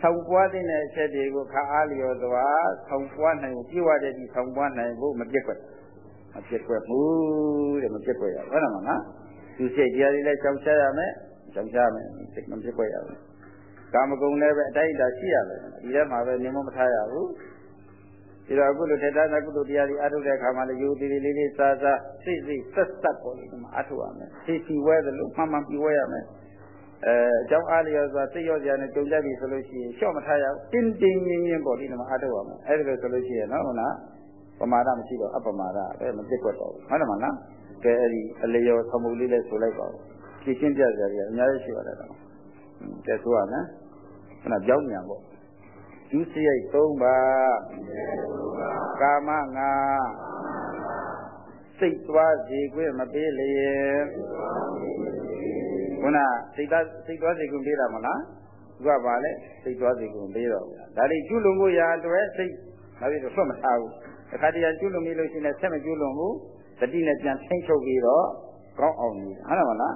ဆောင်ပွားတဲ့အချက်တွေကိုခါအားလျော်စွာဆောင်ပွားနိုင်ဖို့ပြည့်ဝတဲ့ဒီဆောင်ပွားနိုင်ဖို့မပြည့်ွက်မပြည့်ွက်ဘူးတဲ့မပြည့်ွက်ရဟုတ်လားမလားသူစိတ်တရားတွေလည်းရှောင်ရှားရမယ် ရှောင်ရှားမယ်စိတ်မပြည့်ွက်ရဘူးကာမဂုဏ်လည်းပဲအတိုင်းအတာရှိရမယ်ဒီထဲမှာပဲနေမမထားရဘူးဒီတော့အခုလိုထေတ္တနာကုသိုလ်တရားတွေအထုတ်တဲ့အခါမှာလည်းယူတည်တည်လေးလေးစားစားစိတ်စိတ်ဆက်ဆက်ပေါ်လို့ဒီမှာအထုတ်ရမယ်စိတ်စီဝဲတယ်လို့မှန်မှန်ပြီးဝဲရမယ်အဲအကြောင်းအားလျော်စွာစိတ်ရောစရာနဲ့ကြုံကြပြီဆိုလို့ရှိရင်လျှော့မထားရဘူးတင်းတင်းရင်းရင်းပေါ်ဒီမှာအထုတ်ရမယ်အဲ့ဒါလို့ဆိုလို့ရှိရင်နော်ဟုတ်လားပမာဒမရှိတော့အပမာဒပဲမပြတ်ွက်တော့ဘူးဟုတ်တယ်မလားကဲအဲ့ဒီအလျော်သမှုလေးလည်းဆိုလိုက်ပါဦး ဖြည့်ရှင်းပြကြရအများကြီးရှိပါတယ်တော့ကဲဆိုရမယ်ခဏကြောင်းမြန်ပေါ့ဒုစရိုက်၃ပါးကာမငါစိတ်သွားစေခွင့်မပေးလျင်ခုနစိတ်သားစိတ်သွားစေခွင့်ပေးတာမလားသူကပါလေစိတ်သွားစေခွင့်ပေးတော့ဒါတွေကျွလွန်ဖို့ရာအတွက်စိတ်ဒါပြီးတော့ဆွတ်မထားဘူးအခါတည်းကျွလွန်ပြီးလို့ရှိရင်ဆက်မကျွလွန်ဘူးတတိနဲ့ပြန်ထိမ့်ချုပ်ပြီးတော့ကောင်းအောင်နေတာဟုတ်တယ်မလား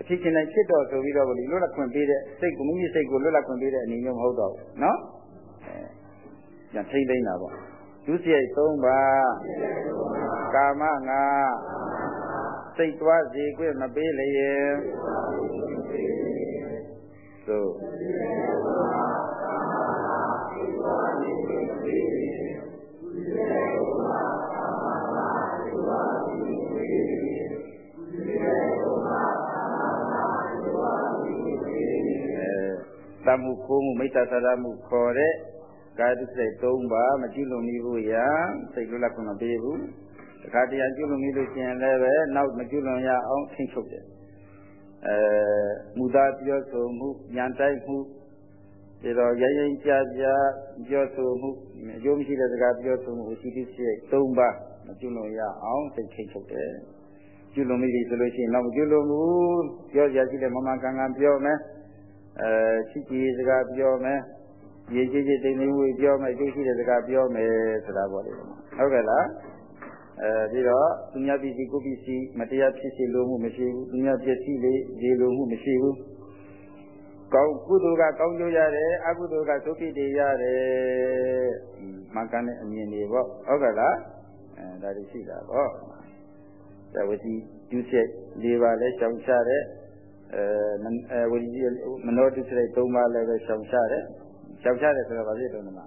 အဖြစ်ချင်းနဲ့ဖြစ်တော့ဆိုပြီးတော့ဒီလွတ်လပ်ခွင့်ပေးတဲ့စိတ်ကိုမိမိစိတ်ကိုလွတ်လပ်ခွင့်ပေးတဲ့အနေမျိုးမဟုတ်တော့ဘူးနော်ပြန်ထိမ့်သိမ့်တာပေါ့ဒုစရိုက်၃ပါးကာမငါစိတ်သွားစေခွင့်မပေးလျင်သို့ တမှုခိုးမှုမိတ္တသရမှုခေါ်တဲ့ကာယစိတ်၃ပါးမကျွလွန်မိဘူးရာစိတ်လွတ်လပ်ခွင့်မပေးဘူးတခါတည်းကျွလွန်မိလို့ရှိရင်လည်းပဲနောက်မကျွလွန်ရအောင်ထိန်းချုပ်တယ်အဲမူသားပြောဆိုမှုညံတိုက်မှုဒီတော့ရရင်ကြကြပြောဆိုမှုအကျိုးမရှိတဲ့စကားပြောဆိုမှုရှိသည့်စိတ်၃ပါးမကျွလွန်ရအောင်စိတ်ထိန်းချုပ်တယ်ကျွလွန်မိပြီဆိုလို့ရှိရင်နောက်မကျွလွန်ဘူးပြောကြရှိတဲ့မမကန်ကန်ပြောမယ် အဲရှိကြည်စကားပြောမယ်ရေကြီးကြီးတိမ်တိမ်ဝေပြောမယ်ကျိုးရှိတဲ့စကားပြောမယ်ဆိုတာပေါ့လေဟုတ်ကဲ့လားအဲပြီးတော့သူများပြည်စီကိုပြည်စီမတရားဖြစ်စီလို့မှုမရှိဘူးသူများပစ္စည်းလေးရေလိုမှုမရှိဘူးကောင်းကုသိုလ်ကကောင်းကျိုးရတယ်အကုသိုလ်ကသုခိတေရတယ်မှန်ကန်တဲ့အမြင်တွေပေါ့ဟုတ်ကဲ့လားအဲဒါတွေရှိတာပေါ့ဒါဝစီဒုစရိုက်၄ပါးလဲရှောင်ချတဲ့ အဲဝစီမနောဒုစရိုက်၃ပါးလည်းပဲရှောင်ချတဲ့ရှောင်ချတယ်ဆိုတော့ဗာပြည့်တုံးမှာ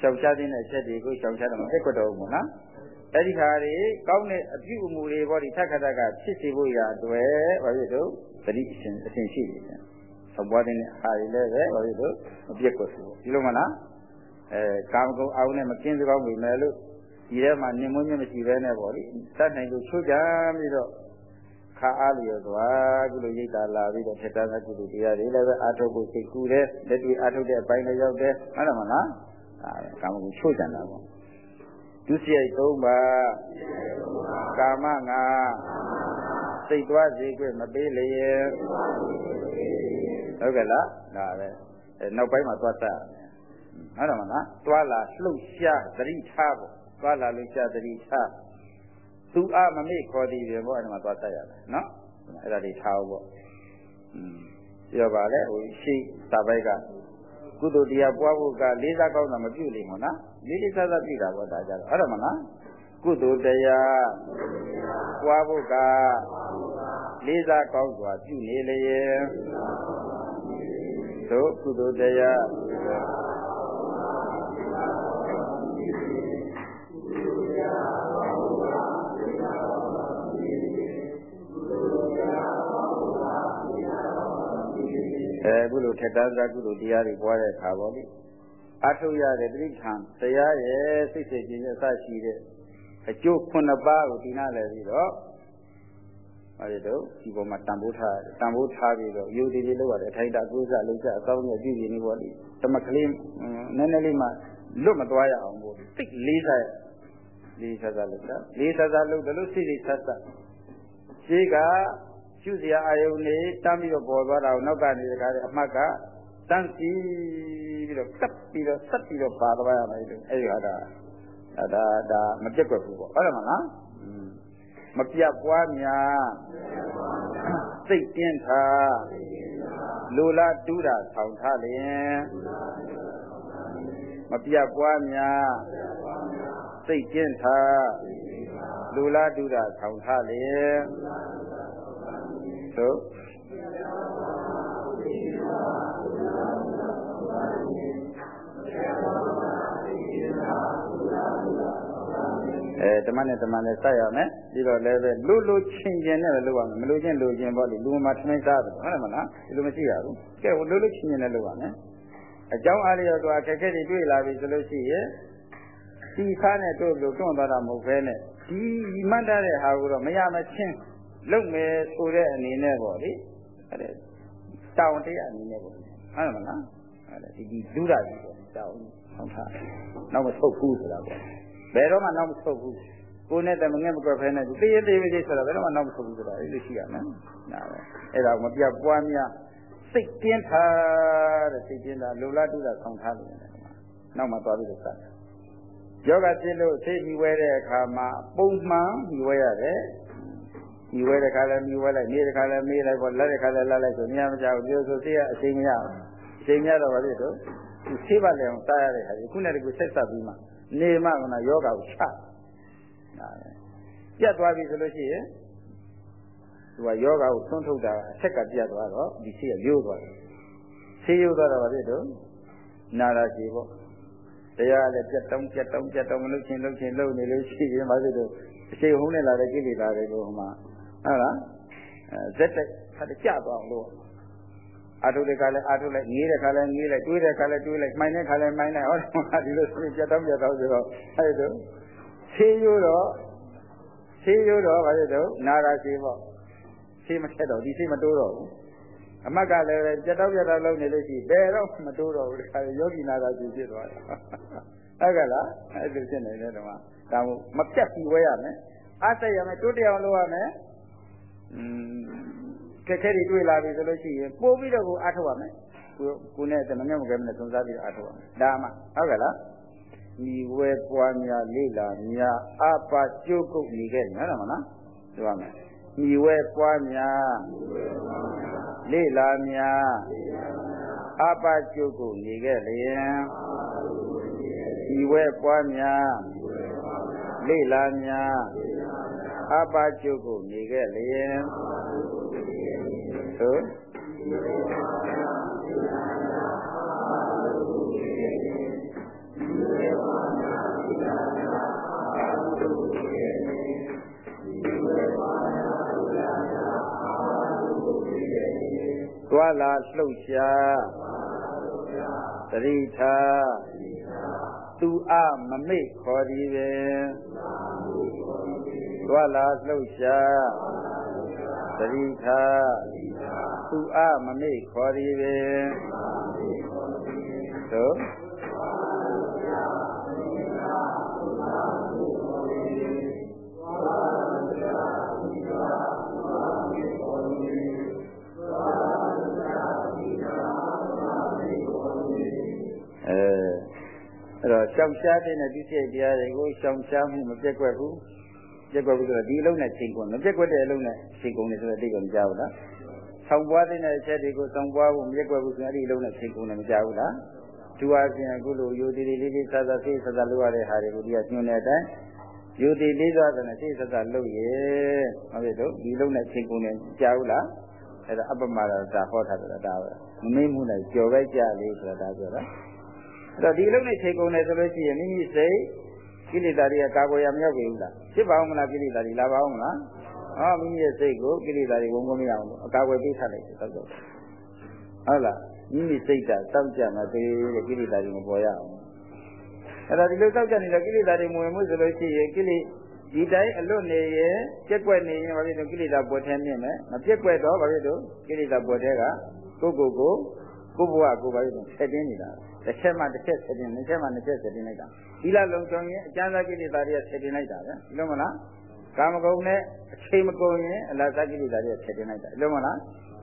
ရှောင်ချတဲ့အချက်တွေကိုရှောင်ချတယ်မှာအဲ့ကွတော်ဘူးနော်အဲ့ဒီခါတွေကောင်းတဲ့အပြုအမူတွေပေါ့ဒီထက်ခတ်ကဖြစ်စေဖို့ရာအတွက်ဗာပြည့်တုံးသတိအရှင်အရှင်ရှိတယ်ဆောက်ပွားတဲ့ဟာတွေလည်းပဲဘာလို့လို့မပြက်ကွက်ဘူးဒီလိုမလားအဲကာမဂုဏ်အောင်နဲ့မကင်းစကောင်းပြီမဲ့လို့ဒီထဲမှာနင်မွန်းမြမရှိဘဲနဲ့ပေါ့လေတတ်နိုင်လို့ချိုးကြပြီးတော့ ခါအားလျော်သွားကုလိုရိတ်တာလာပြီးတော့ထက်တာကကုလိုတရားတွေလည်းပဲအာထုတ်ဖို့စိတ်ကူတယ်လက်တွေ့အာထုတ်တဲ့အပိုင်းလည်းရောက်တယ်ဟုတ်တယ်မလားအဲကာမဂုဏ်ချိုးကြတာပေါ့ဒုစရိုက်၃ပါးကာမငါစိတ်သွားစေခွင့်မပေးလျင်ဟုတ်ကဲ့လားဒါပဲနောက်ပိုင်းမှာသွားတတ်ဟုတ်တယ်မလားသွားလာလှုပ်ရှားသတိထားပေါ့သွားလာလှုပ်ရှားသတိထား သူအားမမေ့ခေါ်သည်ပြင်ပေါ့အဲ့ဒါမှသွားတတ်ရတယ်နော်အဲ့ဒါတွေထားဖို့ပေါ့อืมပြောပါလေဟိုရှိစာပိုက်ကကုသိုလ်တရားပွားဖို့ကလေးစားကောင်းတာမပြုလိမ့်မို့နော်လေးလေးစားစားပြုတာပေါ့ဒါကြတော့အဲ့ဒါမလားကုသိုလ်တရားပွားဖို့ကလေးစားကောင်းစွာပြုနေလျင်သို့ကုသိုလ်တရား အဲကုလိုထက်တန်းစားကုလိုတရားတွေပွားတဲ့အခါပေါ့လေအထုတ်ရတဲ့တိဋ္ဌံတရားရဲ့စိတ်စိတ်ချင်းအစရှိတဲ့အကျိုးခုနှစ်ပါးကိုဒီနာလဲပြီးတော့အဲဒီတော့ဒီပေါ်မှာတန်ဖိုးထားတန်ဖိုးထားပြီးတော့ယူတည်တည်လောက်ရတယ်ထိုင်တာကုသလုံးချအကောင်းနဲ့ပြည်ပြည်နေပေါ့လေတမကလေးနည်းနည်းလေးမှလွတ်မသွားရအောင်ပေါ့တိတ်လေးစားလေးစားစားလို့လားလေးစားစားလို့တယ်လို့စိတ်လေးဆက်ဆက်ရှိက ရှုစရာအာယုန်နေတမ်းပြီးတော့ပေါ်သွားတာကိုနောက်ကနေတကားအမှတ်ကတန်းစီပြီးတော့ကပ်ပြီးတော့ဆက်ပြီးတော့ပါသွားရမယ်လို့အဲဒီဟာဒါဒါဒါမပြတ်ွက်ဘူးပေါ့ဟုတ်တယ်မလားမပြတ်ပွားများစိတ်တင်းထားလူလာတူးတာဆောင်ထားလျင်မပြတ်ပွားများစိတ်တင်းထားလူလာတူးတာဆောင်ထားလျင် သို့အဲတမန်နဲ့တမန်နဲ့စရမယ်ပြီးတော့လည်းပဲလူလူချင်းချင်းနဲ့လုပ်ရမယ်မလူချင်းလူချင်းပေါ့လေလူမှာထမင်းစားတယ်ဟုတ်တယ်မလားဒီလိုမရှိရဘူးကဲလူလူချင်းချင်းနဲ့လုပ်ရမယ်အကြောင်းအားလျော်စွာအခက်အခဲတွေတွေ့လာပြီဆိုလို့ရှိရင်ဒီခါနဲ့တို့လို့တွန့်သွားတာမဟုတ်ဘဲနဲ့ဒီမှတ်တဲ့ဟာကိုတော့မရမချင်း လုပ်မယ်ဆိုတဲ့အနေနဲ့ပေါ့လေအဲ့တောင်းတရားအနေနဲ့ပေါ့ဟုတ်တယ်မလားအဲ့ဒီဒီလူတာကြီးပေါ့တောင်းဆောင်ထားနောက်မထုတ်ဘူးဆိုတာပေါ့ဘယ်တော့မှနောက်မဆုတ်ဘူးကိုယ်နဲ့တမငဲ့မကွက်ဖဲနဲ့သူသေးသေးသေးဆိုတာဘယ်တော့မှနောက်မဆုတ်ဘူးဆိုတာအဲ့လိုရှိရမယ်နားပဲအဲ့ဒါမပြတ်ပွားများစိတ်တင်းထားတဲ့စိတ်တင်းတာလိုလားတူတာဆောင်းထားလို့ရတယ်နောက်မှသွားပြီးတော့စတယ်ယောဂဖြစ်လို့သိပြီးဝဲတဲ့အခါမှာပုံမှန်ပြီးဝဲရတယ် ဒီဝဲတဲ့ခါလဲမြူဝဲလိုက်နေတဲ့ခါလဲမေးလိုက်ပေါ့လက်တဲ့ခါလဲလက်လိုက်ဆိုမြင်မကြဘူးဒီလိုဆိုသိရအချိန်မရဘူးအချိန်မရတော့ဘာဖြစ်တော့ဒီဆေးပါလေအောင်စားရတဲ့ခါဒီခုနဲ့တကူဆက်ဆက်ပြီးမှနေမှကယောဂကိုချတာပြတ်သွားပြီဆိုလို့ရှိရင်သူကယောဂကိုသွန်းထုတ်တာအဆက်ကပြတ်သွားတော့ဒီရှိရရိုးသွားတယ်ဆေးရိုးသွားတော့ဘာဖြစ်တော့နာရာရှိပေါ့တရားလည်းပြတ်တောင်းပြတ်တောင်းပြတ်တောင်းမလို့ချင်းလို့ချင်းလို့နေလို့ရှိရင်ဘာဖြစ်တော့အရှိဟုံးနဲ့လာတဲ့ကိလေသာတွေကိုဟိုမှာ ဟုတ်လားအဲဇက်တက်ခါတကြသွားအောင်လို့အာထုတဲ့ခါလဲအာထုလိုက်ငေးတဲ့ခါလဲငေးလိုက်တွေးတဲ့ခါလဲတွေးလိုက်မှိုင်းတဲ့ခါလဲမှိုင်းလိုက်ဟောဒီလိုဆိုပြတ်တော့ပြတ်တော့ဆိုတော့အဲ့ဒါဆေးရိုးတော့ဆေးရိုးတော့ဘာဖြစ်တော့နာရာဆေးပေါ့ဆေးမထက်တော့ဒီဆေးမတိုးတော့ဘူးအမတ်ကလည်းပြတ်တော့ပြတ်တော့လုံးနေလို့ရှိဘယ်တော့မတိုးတော့ဘူးဒီခါယောဂီနာရာဆေးဖြစ်သွားတယ်ဟုတ်ကဲ့လားအဲ့လိုဖြစ်နေတယ်ဒီမှာဒါမို့မပြတ်ပြီးဝဲရမယ်အားဆက်ရမယ်တိုးတက်အောင်လုပ်ရမယ်อืม ခက်ခဲတွေတွေ့လာပြီဆိုလို့ရှိရင်ပို့ပြီးတော့ကိုအားထုတ်ရမယ်ကိုကိုနဲ့တမငဲ့မကဲမနဲ့သုံးစားပြီးတော့အားထုတ်ရမယ်ဒါမှဟုတ်ကဲ့လားမိဝဲပွားများလေးလာများအပါကျုပ်ကုတ်နေခဲ့တယ်ဟုတ်တယ်မလားပြောရမယ်မိဝဲပွားများလေလာမြာအပကျုပ်ကိုနေခဲ့လျင်ဤဝဲပွားများလေလာမြာ အပကျုပ်ကိုနေခဲ့လျင်သို့သွာလာလှုပ်ရှားတရိထာသူအမမိတ်ခေါ်ဒီပင် သွာလာလှုပ်ရှားတရိထာသူအမမိတ်ခေါ်ဒီပင်သို့အဲ့တော့ရှောင်ရှားတဲ့နဲ့ပြည့်စုံတရားတွေကိုရှောင်ရှားမှုမပြတ်ကွက်ဘူး ပြတ်ကွက်ဘူးဆိုတော့ဒီအလုံးနဲ့ချိန်ကုန်မပြတ်ကွက်တဲ့အလုံးနဲ့ချိန်ကုန်တယ်ဆိုတော့အတိတ်ကမကြောက်ဘူးလားဆောင်ပွားတဲ့အချက်တွေကိုဆောင်ပွားဖို့မပြတ်ကွက်ဘူးဆိုရင်အဲ့ဒီအလုံးနဲ့ချိန်ကုန်တယ်မကြောက်ဘူးလားသူအချင်းအခုလိုယူတည်လေးလေးစားစားစိတ်စားစားလုပ်ရတဲ့ဟာတွေကိုဒီကညွှန်တဲ့အတိုင်းယူတည်လေးစားတဲ့စိတ်စားစားလုပ်ရဲ့ဟုတ်ပြီတော့ဒီလုံးနဲ့ချိန်ကုန်တယ်ကြောက်ဘူးလားအဲ့ဒါအပမရတာဟောထားတယ်ဒါပဲမမေ့မှုနဲ့ကြော်ပဲကြလေးဆိုတာဒါပြောတာအဲ့တော့ဒီအလုံးနဲ့ချိန်ကုန်တယ်ဆိုလို့ရှိရင်မိမိစိတ် ကိလေသာတွေကကာကွယ်ရမရောက်ဘူးလားဖြစ်ပါအောင်မလားကိလေသာတွေလာပါအောင်မလားဟောမိမိရဲ့စိတ်ကိုကိလေသာတွေဝင်ကုန်မရအောင်အကာကွယ်ပေးထားလိုက်တယ်တော့ဟုတ်လားမိမိစိတ်ကတောက်ကြမှာသေးတဲ့ကိလေသာတွေမပေါ်ရအောင်အဲ့တော့ဒီလိုတောက်ကြနေတဲ့ကိလေသာတွေမဝင်မှုဆိုလို့ရှိရင်ကိလေဒီတိုင်းအလွတ်နေရင်ပြက်ကွက်နေရင်ဘာဖြစ်လို့ကိလေသာပေါ်ထဲမြင့်မယ်မပြက်ကွက်တော့ဘာဖြစ်လို့ကိလေသာပေါ်ထဲကကိုကိုကိုကိုဘဝကိုဘာဖြစ်လို့ဆက်တင်းနေတာတစ်ချက်မှတစ်ချက်ဆက်တင်းတစ်ချက်မှတစ်ချက်ဆက်တင်းလိုက်တာ ဒီလာလုံးကြောင်းရင်အကျဉ်းစားကိလေသာတွေကဆက်တင်းလိုက်တာပဲဒီလိုမလားကာမဂုဏ်နဲ့အချိန်မကုန်ရင်အလားစားကိလေသာတွေကဆက်တင်းလိုက်တာဒီလိုမလား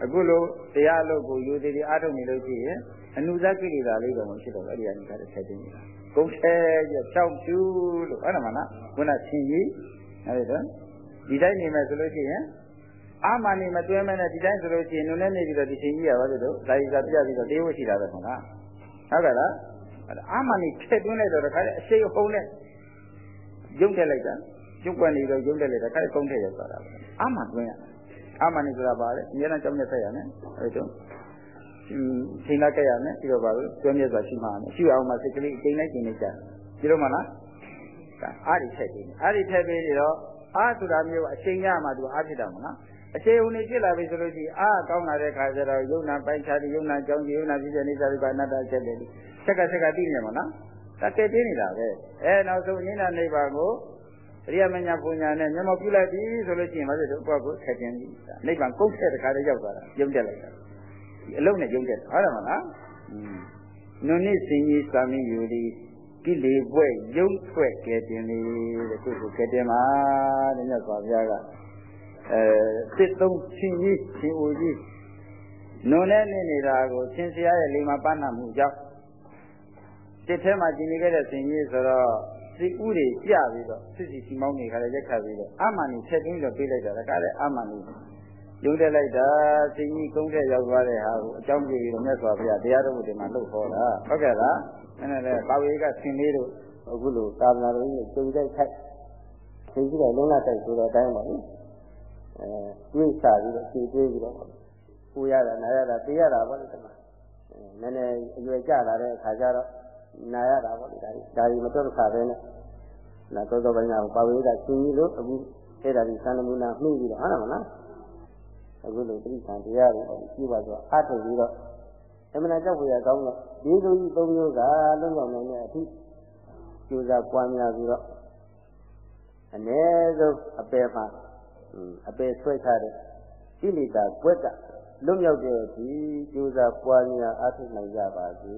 အခုလိုတရားလို့ကိုယူသေးသေးအားထုတ်နေလို့ရှိရင်အနုဇကိလေသာလေးတော့မရှိတော့ဘူးအဲ့ဒီအနေနဲ့ဆက်တင်းနေတာကုန်းဆဲရဖြောက်ဖြူလို့အဲ့ဒါမှလားခုနဆင်ကြီးအဲ့ဒါဒီတိုင်းနေမယ်ဆိုလို့ရှိရင်အာမနေမတွဲမဲနဲ့ဒီတိုင်းဆိုလို့ရှိရင်နုနဲ့နေပြီးတော့ဒီဆင်ကြီးရပါလို့ဒါရီစာပြပြီးတော့တေးဝရှိတာပဲမဟုတ်လားဟုတ်ကဲ့လား အာမနေထည့်သွင်းလိုက်တော့တခါလေအရှိဟုံးနဲ့ရုပ်ထည့်လိုက်တာရုပ်ကွက်နေတော့ရုပ်ထည့်လိုက်တာခါလေကုန်းထည့်ရောက်သွားတာပဲအာမတွင်းရအာမနေဆိုတာပါလေအများနဲ့ကြောင်းနဲ့ဆက်ရမယ်အဲ့ဒါချိန်လာခဲ့ရမယ်ပြီးတော့ပါဘူးကျွမ်းမြတ်စွာရှိမှမယ်ရှိအောင်မှစိတ်ကလေးအချိန်လိုက်ချိန်လိုက်ကြပြီးတော့မှလားအားဒီထည့်ပြီးအားဒီထည့်ပြီးတော့အားဆိုတာမျိုးအချိန်ရမှသူအားဖြစ်တာမလားအချိန်ဦးနေဖြစ်လာပြီဆိုလို့ရှိရင်အားကောင်းလာတဲ့ခါကျတော့ယုံနာပိုင်ခြားပြီးယုံနာကြောင်းကြီးယုံနာဖြစ်တဲ့နေစာရိပါအနတ္တချက်တယ် ဆက်ကဆက်ကသိနေမှာနော်တကယ်သိနေတာပဲအဲနောက်ဆုံးနိနာနိဗ္ဗာန်ကိုအရိယမညာပူညာနဲ့မျက်မှောက်ပြုလိုက်ပြီဆိုလို့ရှိရင်ဘာဖြစ်လို့ကိုယ့်ကိုဆက်ခြင်းပြီနိဗ္ဗာန်ကုတ်ဆက်တခါတည်းရောက်သွားတာယုံတက်လိုက်တာအလုံးနဲ့ယုံတက်ဟုတ်တယ်မလားနုနိစင်ကြီးသာမင်းယူသည်ကိလေပွဲယုံထွက်ကဲတင်လေတဲ့ခုကိုကဲတင်ပါတဲ့မြတ်စွာဘုရားကအဲစစ်သုံးချင်းကြီးချင်းဦးကြီးနုံနဲ့နေနေတာကိုရှင်ဆရာရဲ့လိမ္မာပန်းနာမှုကြောင့် စစ်ထဲမှာကျင်နေခဲ့တဲ့စင်ကြီးဆိုတော့စိတ်ဥတွေကြပြီးတော့စစ်စီစီမောင်းနေခါလည်းရက်ခတ်ပြီးတော့အမှန်ကြီးဆက်သွင်းတော့ပြေးလိုက်တာတခါလည်းအမှန်ကြီးယုံတက်လိုက်တာစင်ကြီးကုန်းထက်ရောက်သွားတဲ့ဟာကိုအကြောင်းပြပြီးတော့မြတ်စွာဘုရားတရားတော်တွေမှာလှုပ်ခေါ်တာဟုတ်ကဲ့လားအဲ့ဒါလည်းပါဝေကဆင်လေးတို့အခုလိုသာသနာတော်ကြီးကျုံတိုက်ခိုက်သိကြည့်တော့လုံးလာတိုက်ဆိုတော့အတိုင်းပါလေအဲတွေးစားပြီးတော့ဖြည့်တွေးပြီးတော့ပူရတာနာရတာသိရတာပေါ့လေဒီမှာနည်းနည်းအရွယ်ကျလာတဲ့အခါကျတော့ နာရတာပေါ့လေဒါကြီးဒါကြီးမတော်တဆပဲနဲ့နာတော်တော်ပိုင်းကပါဝေကဆင်ကြီးလို့အခုအဲ့ဒါကြီးသံနမူနာမှီးပြီးတော့ဟုတ်တယ်မလားအခုလိုတိခံတရားတွေကြည့်ပါဆိုအားထုတ်ပြီးတော့အမှန်တော့ဝေရကောင်းတော့ဒီလိုကြီးသုံးမျိုးကလုံးဝနိုင်တဲ့အထိကျိုးစားပွားများပြီးတော့အ ਨੇ ဆုံးအပယ်မှာအပယ်ဆွဲထားတဲ့ကိလေသာကွက်ကလွတ်မြောက်တဲ့အထိကျိုးစားပွားများအားထုတ်နိုင်ကြပါစေ